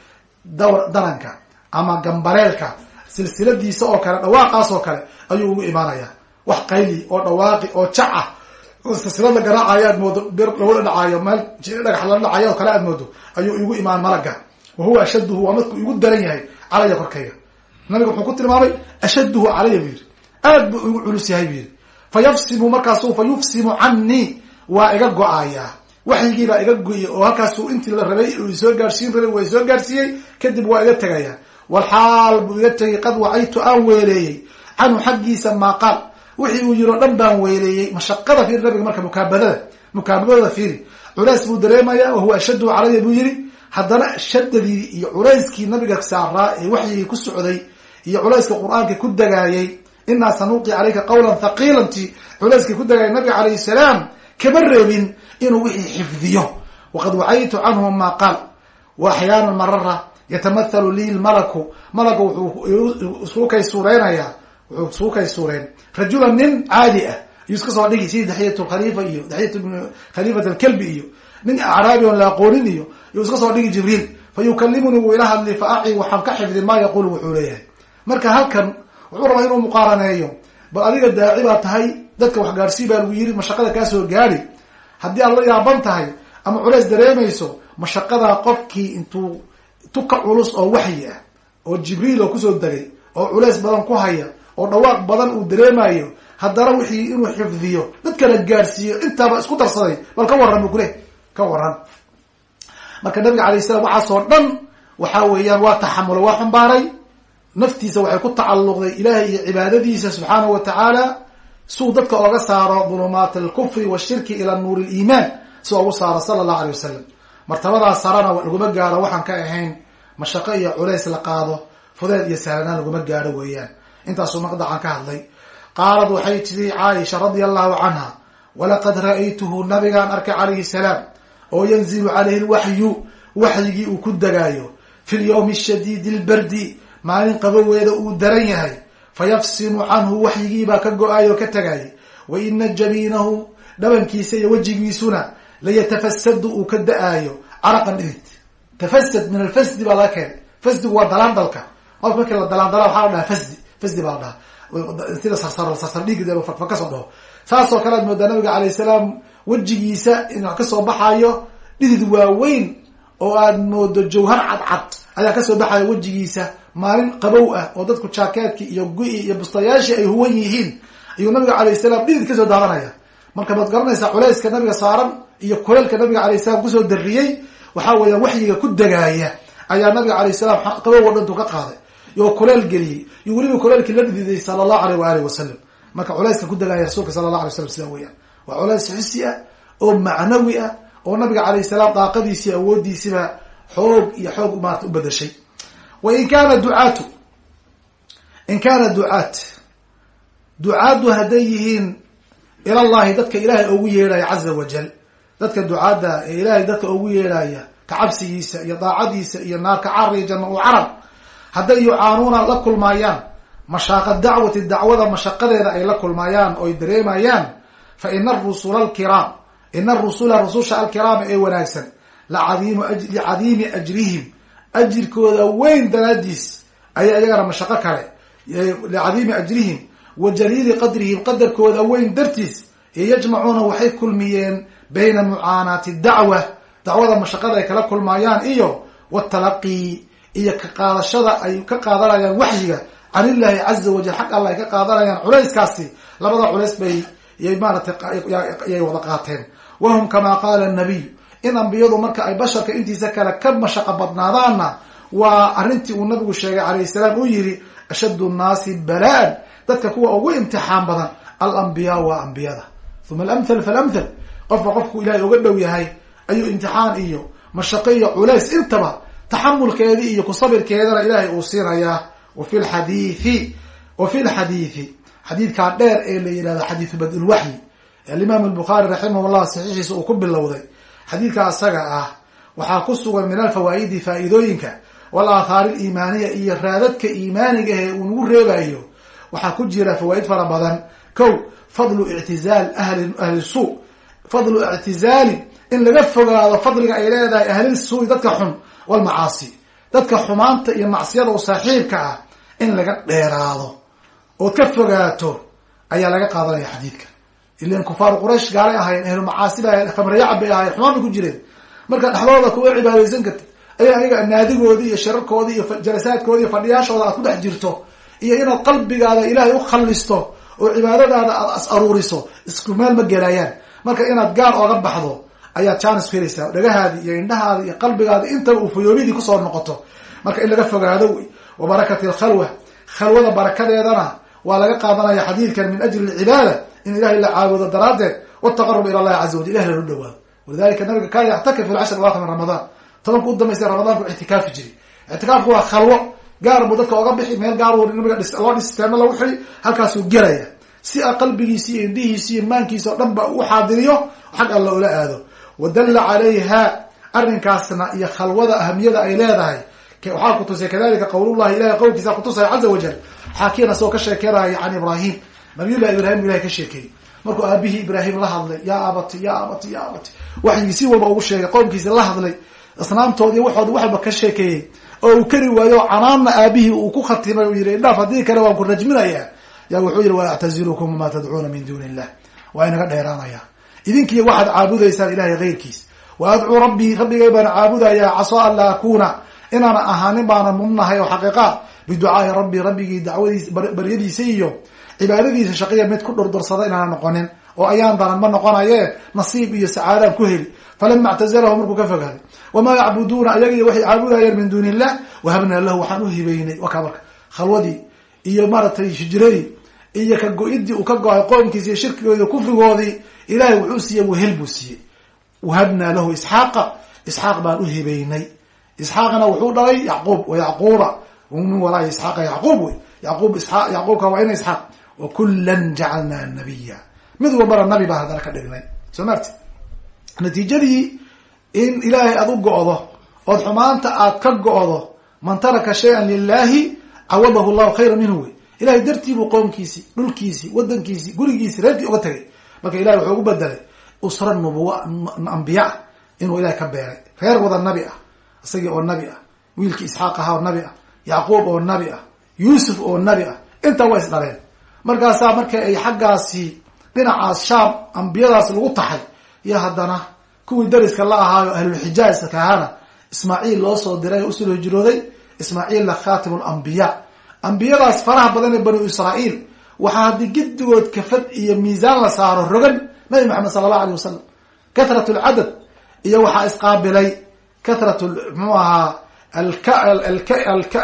daranka ama gambareelka silsiladiisa oo kale dhawaaqaas oo kale ayuu ugu imaanaya wax qayli oo dhawaaqi oo jac silsilad la aad moodo bir lagu dhacaayo meel jiri dhagax la dhacayo oo kale aad moodo ayuu igu imaan malaga. Wa huwa ashaduhu waa madku igu daran yahay calaya korkayga nabiga wuxuu ku tilmaamay ashaduhu calaya bu yidhi. Aad buu igu culus yahay bu yidhi. Fa yafsimu markaasu fa yufsimu canii waa iga go'ayaa waxyigiibaa iga goyay oo halkaasuu intii la rabay uu isoo gaadhsiin rabay waa isoo gaadhsiiyey kadib waa iga tegaya walxaal buu iga tegay qad wacaytu aan weeleeyey. Canhu xaggiisa maaqaal wixii uu yiri o dhan baan weeleeyey. Mashaqada fiiri nabiga marka mukaabadada mukaabadada fiiri. Culays buu dareemaya wahuwa ashaddu calaya buu yiri haddana shadadii iyo culayskii nabiga saaraa ee waxyigii ku socday iyo culayska qur'aanka ku dagaayay inaa sanuqi calayka qawlan thaqiilanti culayskii ku dagaayay nabiga calayhi salaam kama reebin inuu wixii xifdiyo. Waqad wacaytu canhu ma qaal wa axyaana marara yatamathalu lii lmalaku. Malaku wuxuu isku kay suureynayaa wuxuu isku kay suureyn rajulan nin caadi ah. Ayuu iska soo dhigi sidii daxiyat khaliifa iyo daxiyat khaliifat alkalbi iyo nin acraabi on la aqoonin iyo yuu iska soo dhigi jibriil. Fa yukalimuni wuu ila hadli fa aci waxaan ka xifdi maa yaqulu wuxuu leeyahay. Marka halkan wuxuu rabaa inuu muqaaraneeyo bal adiga daaci baa tahay dadka wax gaadhsii baa lagu yiri mashaqada kaa soo gaadi haddii aad la yaaban tahay ama culays dareemayso mashaqadaa qofkii intuu tuka culus oo waxyi ah oo jibriil oo ku soo degay oo culays badan ku haya oo dhawaaq badan uu dareemayo haddana wixii inuu xifdiyo dadkana gaadhsiiyo intaaba isku darsaday bal ka warran bu kuleh ka warran. Marka nabiga alayh salam waxaasoo dhan waxaa weeyaan waa taxamulay waa xumbaaray naftiisa waxay ku tacalluqday ilaahay iyo cibaadadiisa subxaanahu wa tacaala suu dadka oga saaro dulumaat alkufri washirki ila nuuri liimaan si ugu saaro sala allahu alay wasalam martabadaas sarana laguma gaaro waxaan ka ahayn mashaqo iyo culays la qaado fudeed iyo sahlanaan laguma gaaro weeyaan intaasuu maqdacan ka hadlay. Qaalad waxay tidhi caaisha radia allahu canha walaqad ra'aytuhu nabigaan arkay calayhi salaam oo yanzilu calayhi lwaxyu waxyigii uu ku degaayo fi lyawmi shadiidi lbardi maalin qaboweeda uu daran yahay fayafsinu canhu waxyigiibaa ka go'ayo o ka tegayay wa ina jabiinahu dhabankiisa iyo wejigiisuna layatafasadu uu ka da'aayo caraqan dhidid tafasad min alfasdi baa laga keenay. Fasdigu waa dalaandalka qofka markii la dalaandala waxaa la dhahaa fasdi fasdi baa la sida sarsar sarsar dhiigi fa ka soo dhaho. Saasoo kale ad moodaa nabiga alayh salaam wejigiisa in wax ka soo baxayo dhidid waaweyn oo aad moodo jawhar cadcad ayaa ka soo baxaya wejigiisa maalin qabow ah oo dadku jaakeedkii iyo gu-i iyo bustayaashii ay huwan yihiin. Ayuu nabiga alayh salaam dhidid ka soo daadanaya marka maad garanaysaa culayska nabiga saaran iyo kuleelka nabiga alayh salam ku soo dariyey waxaa weeyaan waxyiga ku degaaya ayaa nabiga alayh salaam qabow o dhantu ka qaaday iyo kuleel geliyey iyo weliba kuleelkii la dhididay sala allahu aleyh waaalih wasalam marka culayska ku degaaya rasuulka sala allah alay slam sida weeyaan. Waa culays xisi ah oo macnawi ah oo nabiga alayh salaam daaqadiisii awoodiisiba xoog iyo xoog maarata u bedashay wa in kaana ducaatu in kaana ducaat ducaaddu hadday yihiin ilallahi dadka ilaahay ugu yeedhaya caza wajal dadka ducaadda ee ilaahay dadka ugu yeedhaya kacabsigiisa iyo daacadiisa iyo naarka cariya janna u carab hadday yucaanuuna la kulmaayaan mashaaqa dacwati dacwada mashaqadeeda ay la kulmaayaan ay dareemayaan fa ina arusula alkiraam ina arusula rususha alkiraama ee wanaagsan lacadiimu licadiimi ajrihim ajirkooda weyn daraadiis ayay iyagana mashaqo kale licadiimi ajrihim wa jaliili qadrihim qadarkooda weyn dartiis yajmacuuna waxay kulmiyeen bayna mucaanaati dacwa dacwada mashaqada ay kala kulmaayaan iyo watalaqii iyo ka qaadashada ay ka qaadanayaan waxyiga can illahi caza wajal xaq alla ay ka qaadanayaan culayskaasi labada culays bay yay maaratay yay wada qaateen. Wahum kamaa qaala nabiy in ambiyadu marka ay basharka intiisa kale ka mashaqo badnaadaanna waa arrintii uu nabigu sheegay calayhi salaam uu yihi ashaddu nnaasi balaan dadka kuwa ugu imtixaan badan alambiyaa waa ambiyada. Uma alamthal falamthal. Qofka qofku ilahay uga dhow yahay ayuu imtixaan iyo mashaqo iyo culays intaba taxamulkeedii iyo kusabirkeedana ilaahay uu siinayaa. Wa fi lxadiidi wa fi lxadiidi xadiidkaa dheer ee la yihahdo xadiidu badulwaxyi alimaam albukhaari raximah llah saxiixiisa uu ku bilowday. Xadiidka asaga ah waxaa ku sugan min alfawaa'idi faa-iidooyinka wal aathaari aliimaaniya iyo raadadka iimaaniga ee uu nagu reebayo waxaa ku jira fawaa'id fara badan. Kow fadlu ictizaal ahli ahli suu fadlu ictizaali in laga fogaado fadliga ay leedahay ahlil suui dadka xun walmacaasi dadka xumaanta iyo macsiyada u saaxiibka ah in laga dheeraado. Ood ka fogaato ayaa laga qaadanaya xadiidka. Ilan kufaaru quraysh gaalay ahaayeen ahlu macaasi ba khamrayacab bay ahayen xumaan bay ku jireen. Marka dhexdooda kuwa cibaadaysan kartid aya aniga naadigoodii iyo shirarkoodii iyo jalasaadkoodi iyo fadhiyaashooda aad ku dhex jirto. Iyo inaad qalbigaada ilaahay u khallisto oo cibaadadaada aad as aruuriso isku meel ma gelayaan marka inaad gaar ooga baxdo ayaad jaanis ku helaysaa dhagahaadi iyo indhahaada iyo qalbigaada intaba uu fayoobidii ku soo noqoto. Marka in laga fogaado wey wa barakati alkhalwa khalwada barakadeedana waa laga qaadanaya xadiidkan min ajli lcibaada in ilahay la caabudo daraaddeed wataqarub ila allahi caza wajal ilahi lalo dhawaado walidalika nabiga kaana yactakif fi lcashr awaakhir min ramadaan tobanka u dambaysa ramadaanku ictikaafi jiri ictikaafku waa khalwo. Gaar buu dadka oga bixi meel gaar nabiga dhis loo dhis teema lagu xiri halkaasuu gelaya si a qalbigiisi iyo indhihiisi iyo maankiisa oo dhan ba u xaadiriyo xag alla ula aado wadalla calayha arrinkaasna iyo khalwada ahamiyada ay leedahay waxaa kutusay kadalika qawlullahi ilahay qowlkiisa kutusaya caza wajal xaakiyan asagoo ka sheekeynaya can ibrahim nabiyullahi ibrahim ilahay ka sheekeeyey markuu aabihii ibraahim la hadlay yaa abati ya abati ya abati waxyigii si walba ugu sheegay qowmkiisi la hadlay asnaamtoodii waxood waxba ka sheekeeyey oo uu kari waayo canaanna aabihii uu ku khatimay uu yihi dhaaf haddii kale waan ku rajminayaa yaa wuxuu yihi wa actazilukum wama tadcuuna min duuni illah waa inaga dheeraanaya idinkiiyo waxaad caabudaysaan ilahay keyrkiis wa adcuu rabbii rabbigay baan caabudayaa casaa an laa akuuna. Inaana ahaanin baanan mudnahay oo xaqiiqa biducaai rabbi rabbigii dacwadiis baryadiisa iyo cibaadadiisa shaqiya mid ku dhurdursada inaana noqonin. Oo ayaan daran ma noqonaye nasiib iyo sacaadaan ku heli. Falama ictazalahu markuu ka fogaaday wamaa yacbuduuna ayagiiyo waxay caabudayeen min duuni illah wahabnaa lahu waxaan u hibeynay wakaa marka khalwadii iyo maaragtay hijiradii iyo ka go-idii uu ka go'ay qoomkiisi iyo shirkigoodi kufrigoodii ilahay wuxuu siiyey wehel buu siiyey. Wahabnaa lahu isxaaqa. Isxaaq baan u hibeynay isxaaqna wuxuu dhalay yacquub wa yacquuba min walaa isxaaqa yacquub wey. Yaqub yacquubka waa ina isxaaq. Wa kulan jacalnaa nabiya mid walbana nabi baa haddana ka dhignay soo maarti natiijadii in ilaahay aada u go-do ood xumaanta aad ka go-do man taraka shay-an lilahi cawadahu llahu khayra minhu wey. Ilahay dartiibuu qoomkiisi dhulkiisi wadankiisi gurigiisi reerkii uga tagay marka ilahay wuxuu ugu bedelay usra nubuwa ambiya inuu ilahay ka beeray. Reer wada nabi ah isagii oo nabi ah. Wiilkii isxaaq ahaa oo nabi ah. Yacquub oo nabi ah. Yuusuf oo nabi ah. Intaa waa is dhaleen markaasaa marka ay xaggaasi dhinacaas shaam ambiyadaas lagu taxay iyo haddana kuwii dariska la ahaayo ahlulxijaaj kahana ismaaciil loo soo diray oo u soo hijrooday ismaaciilla khatimu lambiya ambiyadaas faraha badan ee banu israa'iil waxaa haddii gidigood kafad iyo miisaan la saaro rogan nabi maxamed sala allahu alay wasalam katrat lcadad iyo waxaa isqaabilay katrat mxuu ahaa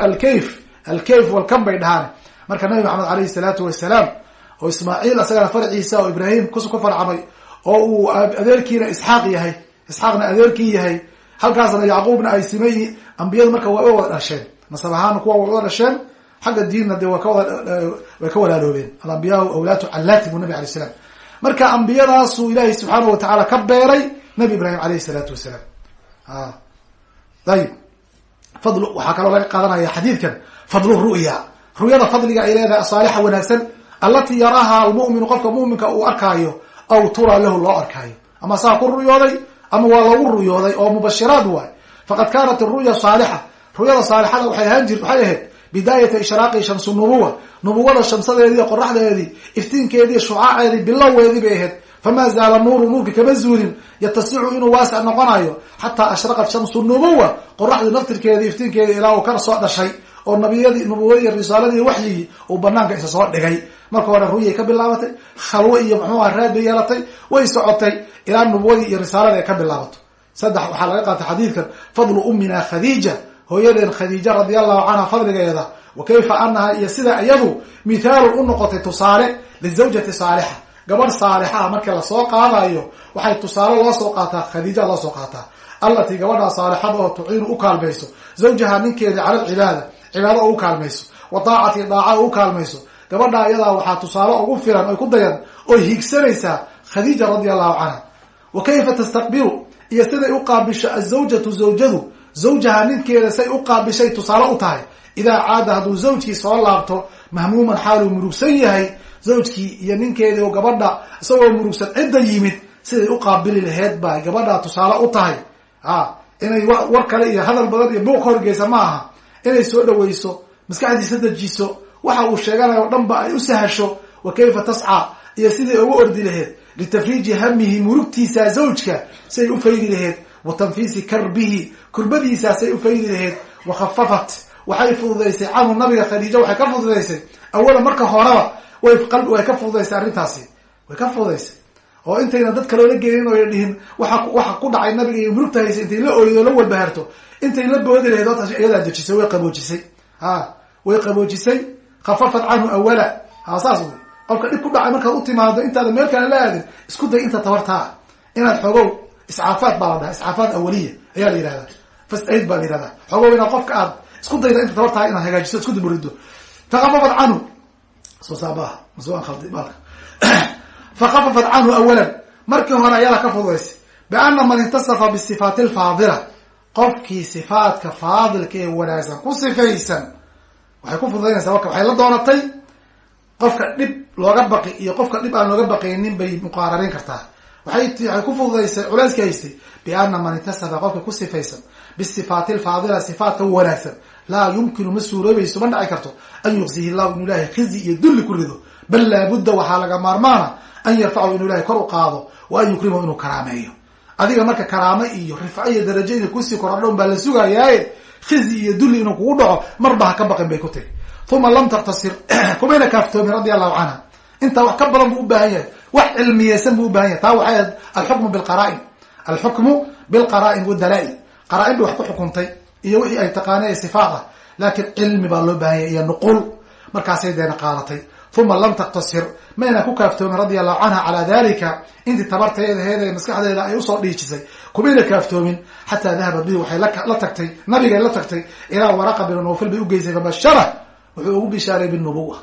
alkayf alkayf walkan bay dhahaan. Marka nabi maxamed alayhi salaatu wasalaam oo ismaaciil isagana farciisa oo ibraahim ku farcamay oo uu adeerkiina isxaaq yahay isxaaqna adeerkii yahay halkaasna yacquubna ay simay ambiyadu marka way wada dhasheen. Nasab ahaana kuwa way wada dhasheen xagga diinna dee wa kawada way ka walaaloobeen. Alambiyaau awlaatu callaati bu nabi alay slam marka ambiyadaasuu ilaahay subxaanahu watacaala ka beeray nabi ibraahim alayhi salaatu wasalaam ayib fadl waxaa kaloo laga qaadanaya xadiidkan. Fadlu ru'ya. Ru'yada fadliga ay leedahay asaalixa wanaagsan allatii yaraaha almu'minu qofka mu'minka uu arkaayo aw turaa lahu loo arkaayo. Ama saa ku ru'yooday ama waa lagu ru'yooday oo mubashiraad waay. Faqad kaanat aru'ya saalixa. Ru'yada saalixada waxay ahaan jir waxay ahayd bidaayata ishraaqi shamsu nubuwa nubuwada shamsadeedii qoraxdeedii iftiinkeedii shucaaceedii biloweedii bay ahayd. Famaa zaala nuuru nuurka kama zuulin yatasicu inuu waasic noqonayo xataa ashraqat shamsu nubuwa qoraxdii naftirkeedii iftiinkeedii ilaa uu ka soo dhashay oo nabiyadii nubuwadii risaaladii waxyigii uu banaanka isa soo dhigay. Marka hore ruyay ka bilaabatay khalwo iyo muxuu aha raad bay yeelatay way socotay ilaa nubuwadii iyo risaalada ay ka bilaabato. Saddex waxaa laga qaatay xadiidkan fadlu ummina khadiija hooyadeen khadiija radia allahu canha fadligeeda wa kayfa anaha iyo sida iyadu mithaalun u noqotay tusaale lizawjati saalixa. Gabadh saalixaa markii la soo qaadayo waxay tusaale loo soo qaataa khadiija loo soo qaataa. Allatii gabadhaa saalixada oo tuciinu u kaalmayso zawjaha ninkeedii cala alcibaada cibaado oo u kaalmayso wa daacati daaca u kaalmayso. Gabadhaa iyadaa waxaa tusaale ugu filan oy ku dayan oy hiigsanaysaa khadiija radia allahu canha. Wa kayfa tastaqbilu iyo siday u qaabisho azawjatu zawjadu zawjaha ninkeeda say u qaabishay tusaale u tahay idaa caada hadduu zawjkii soo laabto mahmuuman xaaluu murugsan yahay zawjkii iyo ninkeedii oo gabadha isagoo murugsan cidda yimid siday u qaabili laheyd baa gabadhaa tusaale u tahay. A inay war kale iyo hadal badan iyo buuq ka horgeysa ma aha. Inay soo dhaweyso maskaxdiisa dejiso waxa uu sheeganayo o dhan ba ay u sahasho wa kayfa tascaa iyo siday uga ordi laheyd litafriiji hamihi murugtiisa zawjka siay u faydi laheyd wa tanfiisi karbihi kurbadiisaasay u faydi laheyd wa khafafat waxay fududaysay canhu nabiga khadiija waxay ka fududaysay awalan marka horeba way ka fududaysay arrintaasi way ka fududaysay. Oo intayna dad kaloola gelin oo dhihin waa waxa ku dhacay nabiga iyo murugta haysay intay la oydo la walbaharto intay la boodi lahayd horta iyadaa dejisay way qaboojisay. Ha way qaboojisay khafafat canhu awala. Ha saas qofka dhib ku dhacay markaad u timaado intaada meel kale la aadin isku day inta tabartaa. Inaad xogow iscaafaad baa la dhaha awaliya ayaa la yihahdaa fast aid baa la yihahdaa xogow inaad qofka aad isku dayda inta tabartaa inaad hagaajiso isku diburido fakhafafat canhu soo saabaha masuan khaldi balka fakhafafat canhu awalan markii hore ayadaa ka fududaysay biana man intasafa bisifaati alfaadila qofkii sifaadka faadilka ee wanaagsan ku sifaysan waxay ku fududaynaysaa marka waxay la doonatay qofka dhib looga baqi iyo qofka dhib aan looga baqaynin bay muqaararin kartaa waxay ku fududaysay culayska haystay biana man intasafa qofka ku sifaysan bisifaati alfaadila sifaatka wanaagsan. Laa yumkinu ma suuroobayso ma dhaci karto an yuqsihi llahu inu ilahay khizi iyo dulli ku rido. Bal laabudda waxaa laga maarmaana an yarfacahu inuu ilahay kor u qaado wa an yukrimahu inuu karaameeyo. Adiga marka karaamo iyo rifco iyo darajo inay ku sii korodhown baa la sugayaaye khizi iyo dulli inuu kugu dhaco marba ha ka baqin bay ku tiri uma lam taktasir <coughs> kumayna kaaftoomin radia allahu canha intaa wax ka badan buu u baahan yahay. Wax cilmiyeysan buu u baahan yahay. Taa waxay ahayd alxukmu bilqara'in. Alxukmu bilqara'in wadalaa-il qaraa-in bay wax ku xukuntay iyo wixii ay taqaanay ee sifaat ah. Laakiin cilmi baa loo baahan yahay iyo nuqul. Markaasay deena qaadatay. Uma lam taktasir mayna ku kaaftoomin radia allahu canha calaa dalika intii tabarteedaheeda ee maskaxdeeda ay u soo dhiijisay. Kumayna kaaftoomin. Xataa dahabat bihi waxay la tagtay nabigay la tagtay ilaa waraqa bin nawfil bay ugeysay fabashara wuxuu ugu bishaaray binubuwa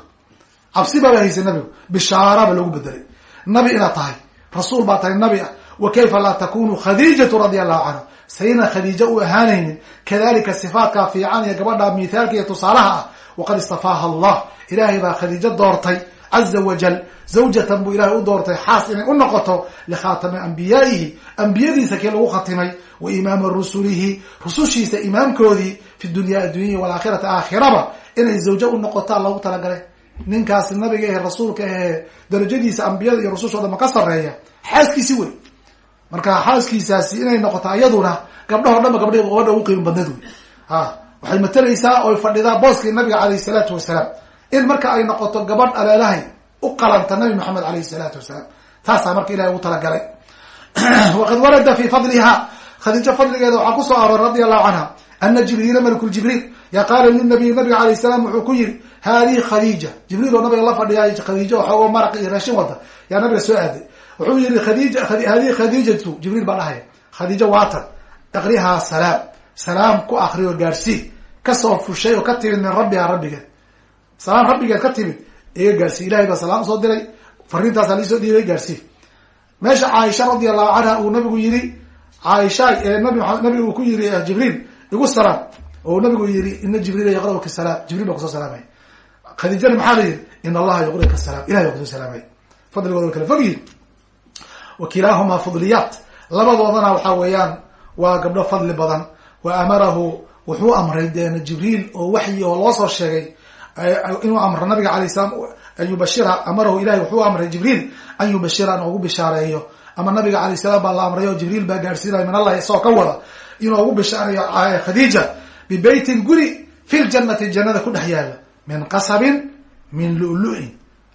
cabsi baaba haysay nabigu. Bishaaraba loogu bedelay nabi inaad tahay. Rasuul baa tahay nabi. Ah wa kayfa laa takunu khadiijatu radia allahu canha sayna khadiijo u ahaanaynin kadalika sifaatkaa fiican iyo gabadha mithaalka iyo tusaalaha ah waqad istafaaha allah. Ilaahay baa khadiijo doortay caza wajal zawjatan buu ilahay u doortay xaas inay u noqoto likhaatami ambiyaa'ihi ambiyadiisa kii lagu khatimay? Wa imaama rusulihi. Rusushiisa imaamkoodii fi dunya addunyai walaakhirati aakhiraba. Inay zawjo u noqotaa loogu talagalay ninkaasi nabiga ahe rasuulka ahee darajadiisa ambiyada iyo dhan ma ka sarreeya. Xaaskiisi wey marka xaaskiisaasi inay noqoto iyaduna gabdhaho dhanba gabdh gabadha ugu qiimo badneed wey a waxay matalaysaa oy fadhidaa booskii nabiga alayh salaatu wasalaam. In marka ay noqoto gabadh aleelahay u qalanta nabi maxamed alayh salaatu wasalaam. Taasaa marka ilahay ugu talagalay. <clears throat> Waqad warada fi fadliha khadiijo fadligeeda waxaa ku soo arooray radi allahu canha ana jibriila malku jibriil ya qaala linabiy nabiga alayh salaam wuxuu ku yiri hadihi khadiija jibriil oo nabiga la fadhiyaay khadiijo waxoogo maraq iyo raashin wada yaa nabiga soo aaday. Wuxuu yihi khadija khadiijatu jibriil baa dhahaya khadiijo waatan aqrihaa salaam. Salaam ku akriyo gaarsii ka soo fushay oo ka timid min rabbiha rabbigeed salaam rabbigeed ka timid. Iga gaarsii ilahay baa salaam u soo diray. Fariintaasaa liisoo dhiibay gaarsii meesha caaisha radia allahu canha uu nabigu yihi caaisha nabi uu ku yiri jibriil igu salaam. Oo nabigu yihi ina jibriila yaqra'uka jibril baa ku soo salaamay khadiijana maxaa la yihi in allaha yuqri'uka salaam ilahay baa ku soo salaamay fadligooda kala fogyihin wa kilaahumaa fadliyaat labadoodana waxaa weeyaan waa gabdho fadli badan. Wa amarahu wuxuu amray deena jibriil oo waxyi oo loo soo sheegay inuu amro nabiga alay salam an yubashira amarahu ilahay wuxuu amray jibriil an yubashira in ugu bishaareeyo. Ama nabiga alayh salaam baa la amray jibriil baa gaadhsiinaya min allahi isagoo ka wada inuu ugu bishaareeyo khadiija bibeytin guri fi ljanati jannada ku dhex yaalla min qasabin min lulu-in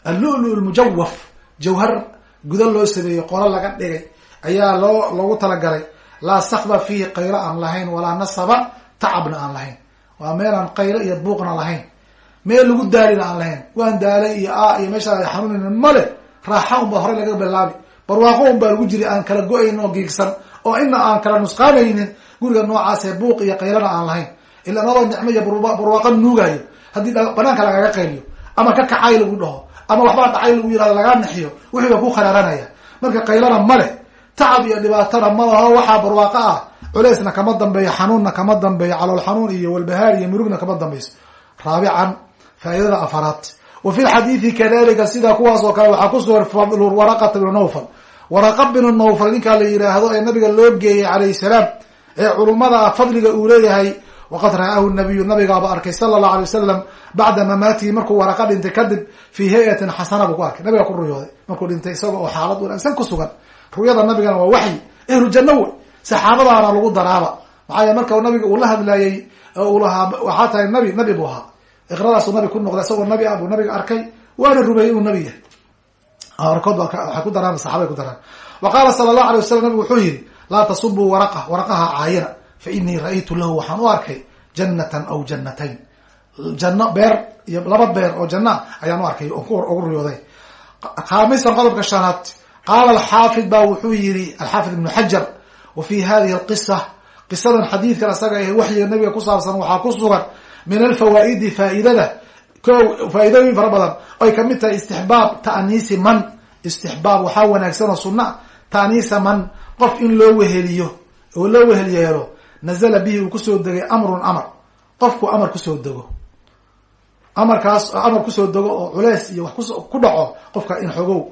allulu lmujawaf jawhar guda loo sameeyey qolo laga dhigay ayaa loo loogu talagalay. Laa sakba fiihi qaylo aan lahayn walaa nasaba tacabna aan lahayn. Waa meelaan qaylo iyo buuqna lahayn. Meel lagu daalina aan lahayn. Waan daalay iyo a iyo meeshaa xanuunin male raaxa un baa horey laga bilaabi barwaaqo un baa lagu jiri aan kala go'ayn oo giigsan oo ina aan kala nusqaanaynin guriga noocaasee buuq iyo qaylana aan lahayn. Ila nicmo iyo barwaaqo nuugayo haddii banaanka lagaga qayliyo ama ka kacay lagu dhaho ama waxbaa dhacay lagu yihahdo lagaa naxiyo wixii baa ku kharaaranaya marka qaylana ma leh tacab iyo dhibaatana ma laho waxaa barwaaqo ah. Culeysna kama dambeeyo xanuunna kama dambeeyo calool xanuun iyo walbahaar iyo murugna kama dambeyso raabican faaidada afaraad. Wa fi lxadiidi kadalika sidaa kuwaas oo kale waxaa kusugan fadlu waraqata bnu nawfal. Waraqa binu nawfal ninkaa la yihaahdo ee nabiga loo geeyey calayh salaam ee culummada fadliga uu leeyahay waqad ra'aahu nabiyu nabigaaba arkay sala allahu alay wasalam bacda mamaatihi markuu waraqa dhintay kadib fii hay'atin xasana buu ku arkay nabiga ku ruyooday markuu dhintay isaga xaalad wanaagsan ku sugan ruyada nabigana waa waxyi ehlu janno wey saxaabadaana lagu daraaba maxaa yele marka nabiga uu la hadlaayey uu lahaa waxaa tahay nabi nabi buu ahaa iqradaasuu nabi ku noqday isagoo nabi ah buu nabiga arkay waana rumeeyey inuu nabi yahay barkood ba waxay ku daraan saxabay ku daraan wa qaala sala allahu alay wasalam nabigu wuxuu yihi laa tasubuu waraqa waraqaha caayina fa inii ra'aytu lahu waxaan u arkay jannatan aw jannatayn janno beer iyo laba beer oo janna ayaan u arkay ugu riyooday khaamisan qodobka shanaad qaala alxaafid ba wuxuu yihi alxaafid ibnu xajar wa fi hadihi alqisa qisadan xadiidkan asaga ah waxyiga nabiga ku saabsan waxaa ku sugan min alfawaa'idi faa'iidada ko faa'iidooyin fara badan oy ka mid tahay istixbaab ta'niisi man istixbaab waxaa wanaagsan oo sunna ta'niisa man qof in loo weheliyo oo loo wehel yeelo nazala bihi uu ku soo degay amrun amar. Qofku amar ku soo dego. Amarkaas amar ku soo dego oo culeys iyo wax ku dhaco qofka in xogow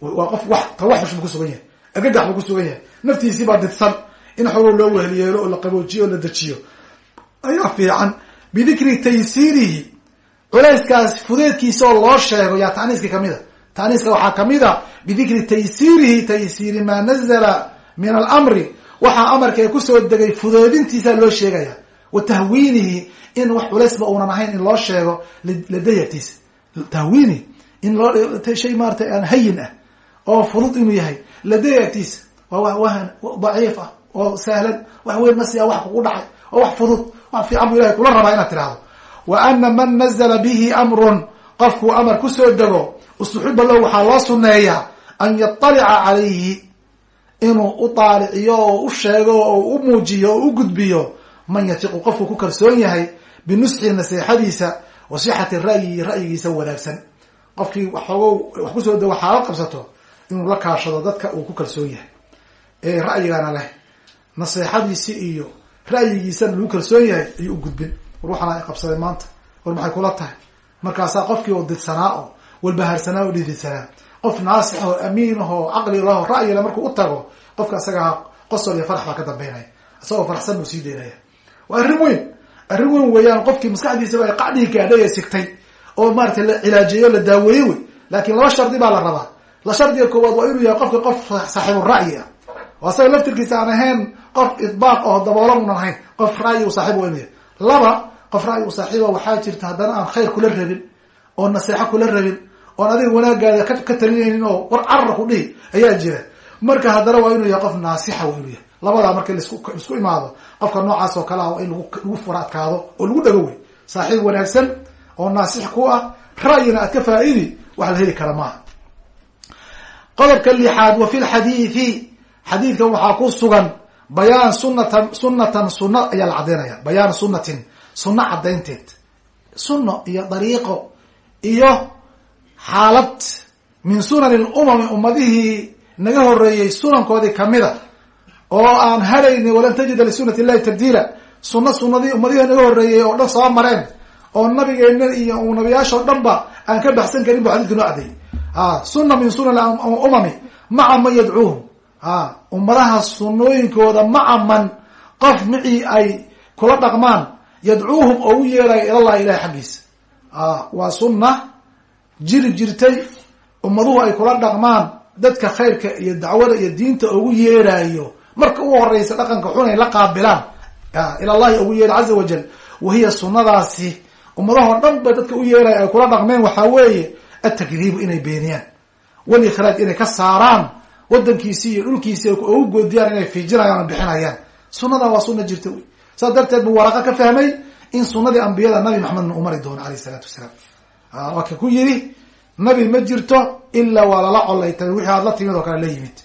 waa qof wax tawaxush buu kusugan yahay. Agagax buu kusugan yahay. Naftiisii baa didsan in xogow loo wehel yeelo oo la qaboojiyo oo la dejiyo ayaa fiican. Bidikri taysiirihi. Culayskaas fudeedkiisa oo loo sheego. Yaa taniiska ka mid a taniiska waxaa ka mid a bidikri taysiirihi. Taysiiri maa nazala min alamri waxaa amarka ee ku soo degay fudeedintiisa loo sheegaya. Wa tahwiinihi in wax culaysba uunan ahayn in loo sheego ladaya agtiisa tahwiinihi in loo shay maarata aan hayin ah oo fudud inuu yahay. Ladaya agtiisa waa wahan daciif ah oo sahlan wax weyn masiya wax kugu dhacay oo wax fudud wax fiican bu ilahay kula rabaa inaad tirahdo wa ana man nazla bihi amrun qofkuu amar ku soo dego ustuxiba lahu waxaa loo suneeyaa an yaطalica calayhi inuu u daaliciyo oo u sheego oo u muujiyo oo u gudbiyo man yatiqu qofku ku kalsoon yahay binusxi naseexadiisa wa sixati ra'yi ra'yigiisa wanaagsan. Qofkii waxoogo wax ku soo dego xaalad qabsato inuu la kaashado dadka uu ku kalsoon yahay. Ee ra'yigana leh naseexadiisi iyo ra'yigiisana lagu kalsoon yahay ayuu u gudbin. War waxaana ay qabsaday maanta war maxay kula tahay? Markaasaa qofkii oo didsanaa oo walbahaarsanaa oo dhididsanaa qof naasix oo amiin ahoo caqli laho ra'yile markuu u tago qofka isagaa qosol iyo farax baa ka dambeynaya. Isagoo faraxsan buu sii daynaya waa arrin weyn. Arrin weyn weeyaan qofkii maskaxdiisaba ay qacdhii gaadhay ee sigtay oo maratay la cilaajeeyo la daaweeye wey. Laakiin laba shardi baa la rabaa. La shardiga koowaad waa inuu yahay qofka qof saaxiibu ra'yi ah. Oo asaga laftirkiisa aan ahayn qof idbaaq oo daboola unan ahayn qof ra'yi u saaxiib inuu yahay. Laba qof ra'yi u saaxiiba waxaa jirta haddana aan khayr kula rabin oo naseexo kula rabin oon adiga wanaagaada ka talinaynin oo war carra ku dhihi ayaa jira. Marka haddana waa inuu yahay qof naasixa waa inuu yahay labadaa marka la isku imaado qofka noocaas oo kale ah waa in lagu fura adkaado oo lagu dhago wey saaxiib wanaagsan oo naasix ku ah ra'yina aad ka faa-idi wax la heli kara maaha. Qodobka lixaad wa fi lxadiidi xadiidkan waxaa ku sugan bayaan sunatan sunatan sunna ayaa la caddaynaya bayaan sunnatin sunno caddaynteed sunno iyo dariiqo iyo xaalad min sunani lumami ummadihii naga horeeyey sunankoodii kamida oo aan harayni walan tajida lisunati illahi tabdiila. Sunno sunadii ummadihii naga horeeyey oo dhan soo mareen oo nabigeena iyo nabiyaashao dhan ba aan ka baxsan karin bu xadidka noo caddeeyey sunna min sunan umami maca man yadcuuhum. Ummadaha sunooyinkooda maca man qof micii ay kula dhaqmaan yadcuuhum oo u yeerayo ilallahi ilahi xaggiisa. Waa sunna jiri jirtay ummaduhu ay kula dhaqmaan dadka khayrka iyo dacwada iyo diinta ugu yeeraayo. Marka u horeysa dhaqanka xun ay la qaabilaan. Ila llahi ugu yeera caza wajal wahiya sunnadaasi. Ummadahoo dhan ba dadka u yeeraya ay kula dhaqmeen waxaa weeye atakdiibu inay beeniyaan. Walikhraaj inay ka saaraan wadankiisii iyo dhulkiisii ugu goodiyaan inay fiijinayaan bixinayaan. Sunnadaa waa sunna jirta wey. Saas darteed buu waraqa ka fahmay in sunadii ambiyada nabi maxamedna uu mari doono alayh isalaatu wasalaam waa ka ku yidhi nabi ma jirto ilaa waa lala colaytay. Wixii aad la timid oo kale la yimid.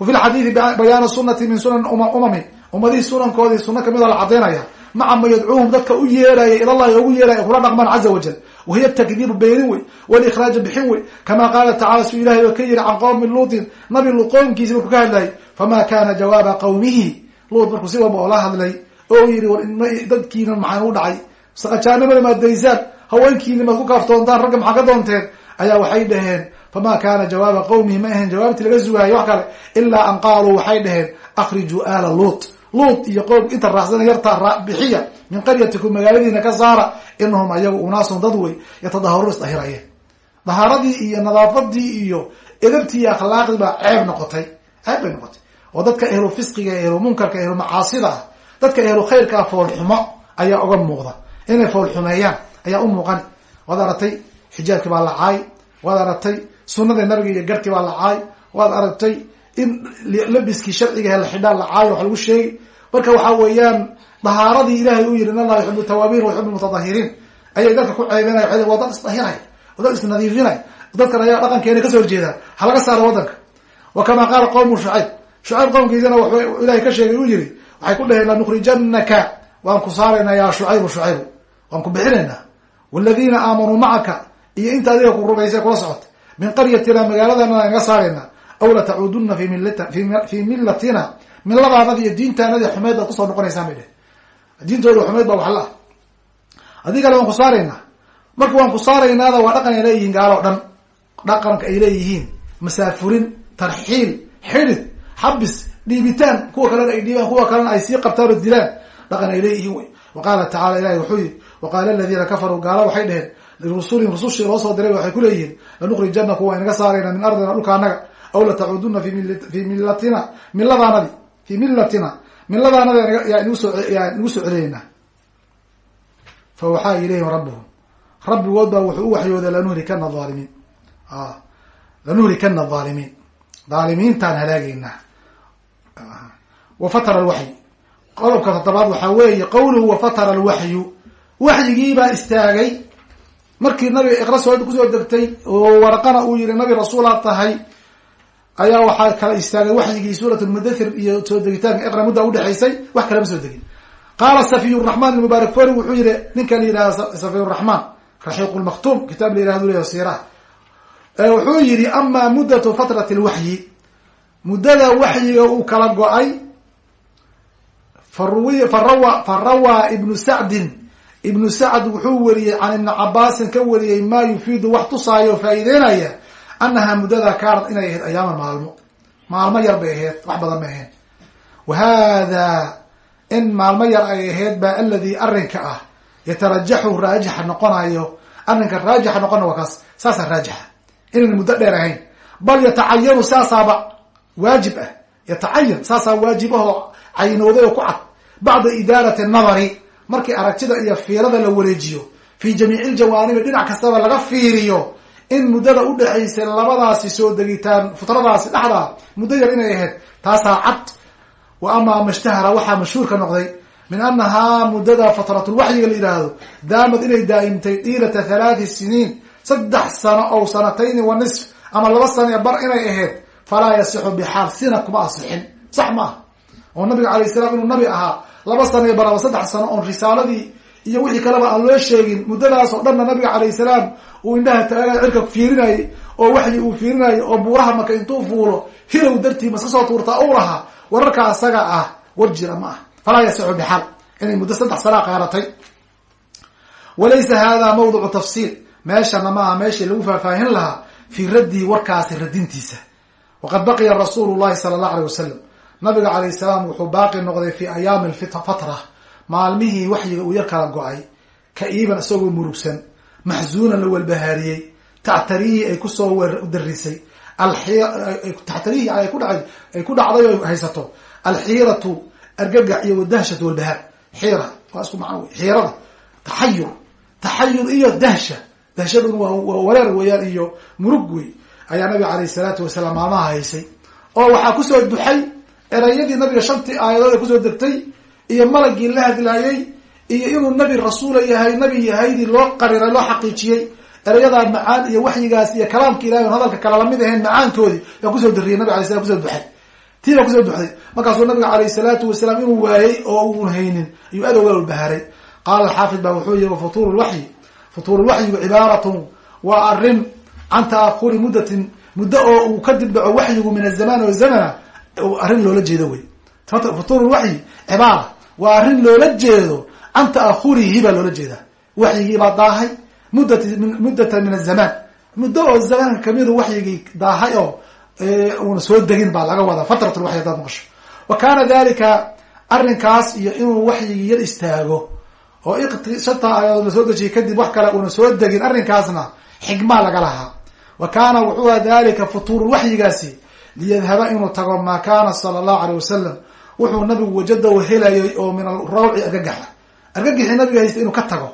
Wa lxadiidi bayaanu sunati min sunan umami. Ummadihii sunankoodii suna ka mid oo la cadaynaya maca ma yadcuuhum dadka u yeeraya ilallahi ugu yeeraya kula dhaqmaan caza wajal wahiya takdiibu beenin wey walikraaja bixin wey. Kama qaala tacala su ilahay oo ka yihi can qowmi luutin nabi qoomkiisi markuu ka hadlayay fama kana jawaaba qawmihi? Luut markuu si walba oo la hadlay oo yihi war dadkiina maxaa u dhacay? Saqajaanimada maad daysaan haweenkiina maad ku kaaftoontaan ragga maxaa ka doonteen ayaa waxay dhaheen fama kana jawaaba qawmihi ma ahayn jawaabtii laga sugaayo wax kale ilaa an qaaluu waxay dhaheen akrijuu ala luut. Luut iyo qoom inta raacsana yartaa bixiya min qaryatikum magaaladiina ka saara inahum ayagu unaasun dad wey yatadaharuun isdahirayeen dahaaradii iyo nadaafadii iyo edabtii iyo akhlaaqdii baa ceeb noqotay ceeb bay noqotay. Oo dadka ehlu fisqiga ehlu munkarka ehlu macaasida ah dadka ehlu khayrkaa foolxumo ayaa uga muuqda inay foolxumeeyaan ayaa u muuqan. Waad aragtay xijaabkii baa lacaay waad aragtay sunada nabiga iyo garhkii baa lacaay waad aragtay in labiskii sharciga la xidhaa lacaayo wax lagu sheegi marka waxaa weeyaan dahaaradii ilahay u yihi in allah yuxibu tawaabiin wa yuxibu mutadahiriin ayay dadka ku ceebenaya waa dad isdahiray waa dad isnadiifinay dadkan ayaa dhaqankeena ka soo horjeedaa ha laga saaro wadanka. Wa kama qaala qowmu shucayb shucayb qowmkiisana wuxuu ilahay ka sheegay uu yihi waxay ku dhaheen lanukhrijanaka waan ku saaraynaa ya shucaybu shucaybu waan ku bixinaynaa waladiina aamanuu macaka iyo inta adiga ku rumaysay kula socota min qaryatina magaaladana naga saaraynaa aw latacuuduna fi milata fi millatina miladaanadi iyo diintaanadi xumeyd baad ku soo noqonaysaan bay dheh diintooda xumeyd baa waxla ah adii kale waan ku saaraynaa marka waan ku saaraynaada waa dhaqan ay leeyihiin gaalo o dhan dhaqanka ay leeyihiin masaafurin tarxiil xidid xabis dhiibitaan kuwa kalena ay dhiibaan kuwa kalena ay sii qabtaan dilaan dhaqan ay leeyihiin wey wa wa qaala aladiina kafaruu gaala waxay dheheen lirusulihim rusushii loo soo diray waxay kuleeyihiin lanukhrijanakum waa inaga saarayna min ardina dhulka anaga aw latacuduna fi millatina miladaanadi fi millatina miladaanadi yaa nagu soo celinayna fa waxaa ilayhim rabbuhum rabbigood baa wuxuu u waxyooday lanuhlikana aalimiin lanuhlikana aalimiin dhaalimiintaan halaagaynaa wa fatara alwaxyi qodobka toddobaad waxaa weeye qawluhu wa fatara alwaxyu waxyigiibaa istaagay. Markii nabiga iqra soo ku soo degtay oo waraqana uu yihi nabi rasuulaad tahay ayaa waxaa kala istaagay waxyigii suurat lmudathir iyo soo degitaanka iqra mudda udhexaysay wax kalama soo degin. Qaala safiy raxmaan mubaarak fori wuxuu yihi ninkan la yihahda safiy raxmaan raxiiq lmaktuum kitaab la yiraahdo leeyahay siiraha. Wuxuu yihi ama muddatu fatrati lwaxyi muddada waxyiga uu kala go'ay faruwi farawa farawaa ibnu sacdin ibnu sacd wuxuu weriyey can ibni cabaasin ka wariyey maa yufiidu wax tusaayo faa'iideynaya annahaa muddada kaanad inay ahayd ayaama maalmo. Maalmo yar bay ahayd wax badan bay ahayd. Wa hada in maalmo yar ay ahayd baa aladii arrinka ah yatarajaxu raajixa noqonayo arrinka raajixa noqona waa kaas saasaa raajixa. Inayna muddo dheer ahayn. Bal yatacayanu saasaaba waajib ah. Yatacayan saasaa waajib ahoo oo ku cad. Bacda idaarati nadari markii aragtida iyo fiirada la wareejiyo fi jamiici ljawaanibi dhinac kastaba laga fiiriyo in muddada udhexaysay labadaasi soo degitaan futradaasi dhexdaa muddo yar inay ahayd taasaa cad wa amaa mashtahara waxaa mashhuurka noqday min anahaa muddada fatratulwaxyiga la yidhaahdo daamad inay daa'imtay diilata halaati siniin saddex sano ow sanatayni wa nisf ama laba sano ee bar inay ahayd falaa yasixu bixaal sina kuma asixin. Sax ma ah oo nabiga alayh salaam inuu nabi ahaa laba sano iyo bar ama saddex sano oon risaaladii iyo wixii kaleba aan loo sheegin muddadaas oo dhanna nabiga calayh salaam uu indhaha taagay cirka fiirinayay oo waxyi uu fiirinayay oo buuraha maka intuu fuulo hilow dartii maska soo tuurtaa u lahaa wararka asaga ah war jira ma ah falaa yasixu bixaal inay muddo saddex sanaa qaaratay walaysa hada mawdicu tafsiil meeshana maaha meeshii lagu faahfaahin lahaa fii raddii warkaasi radintiisa waqad baqiya rasuulu llahi sala allahu aleyh wasalam nabiga calayh salaam wuxuu baaqi noqday fi ayaami fatra. Maalmihii waxyiga uu yar kala go'ay ka-iiban isagoo murugsan maxzuunan la walbahaariyey tactarihii ay ku soo darisay taxtarihii ay ku dhacay ay ku dhacday o haysato alxiiratu argagax iyo wadahshatu walbahaar. Xiira waa isku macno wey xiirada taxayur. Taxayur iyo dahsha. Dahshaduna waa wareer weeyaan iyo murug wey ayaa nabiga calayh salaatu wasalaam maalmaha haysay. Oo waxaa ku soo duxay erayadii nabiga shantii aayadood ee ku soo degtay iyo malagii la hadlaayey iyo inuu nabi rasuula yahay nabi yahaydii loo qariray loo xaqiijiyey erayadaa macaan iyo waxyigaas iyo kalaamka ilahay on hadalka kale la mid ahayn macaankoodii yaa ku soo dariyay nabig alay slam ku soo duxay. Tii baa ku soo duxday markaasuu nabiga calayh salaatu wasalaam inuu waayey oo uun haynin ayuu aad oga walbaharay qaala alxaafid ba wuxuu yihi futuur lwaxyi futuur lwaxyigu cibaaratun waa arrin can taakuri muddatin muddo oo uu kadib dhaco waxyigu min azamaan o zamana arrin loola jeedo wey. Futuur lwaxyi cibaara waa arrin loola jeedo can taahurihi baa loola jeedaa. Waxyigiibaa daahay muddat muddatan min azamaan muddo oo zamaanka kamidu waxyigii daahay oo una soo degin baa laga wadaa fatrat lwaxyi hadaad maqasho. Wa kaana dalika arrinkaas iyo inuu waxyigii yar istaago oo shanta aayadood la soo dejiyay kadib wax kale una soo degin arrinkaasna xigmaa laga lahaa. Wa kaana wuxuu aha dalika futuuru waxyigaasi liyadhaba inuu tago maa kaana sala allahu aleyh wasalam wuxuu nabigu wajadahu helayay oo min alrawci argagaxa argagixii nabiga haystay inuu ka tago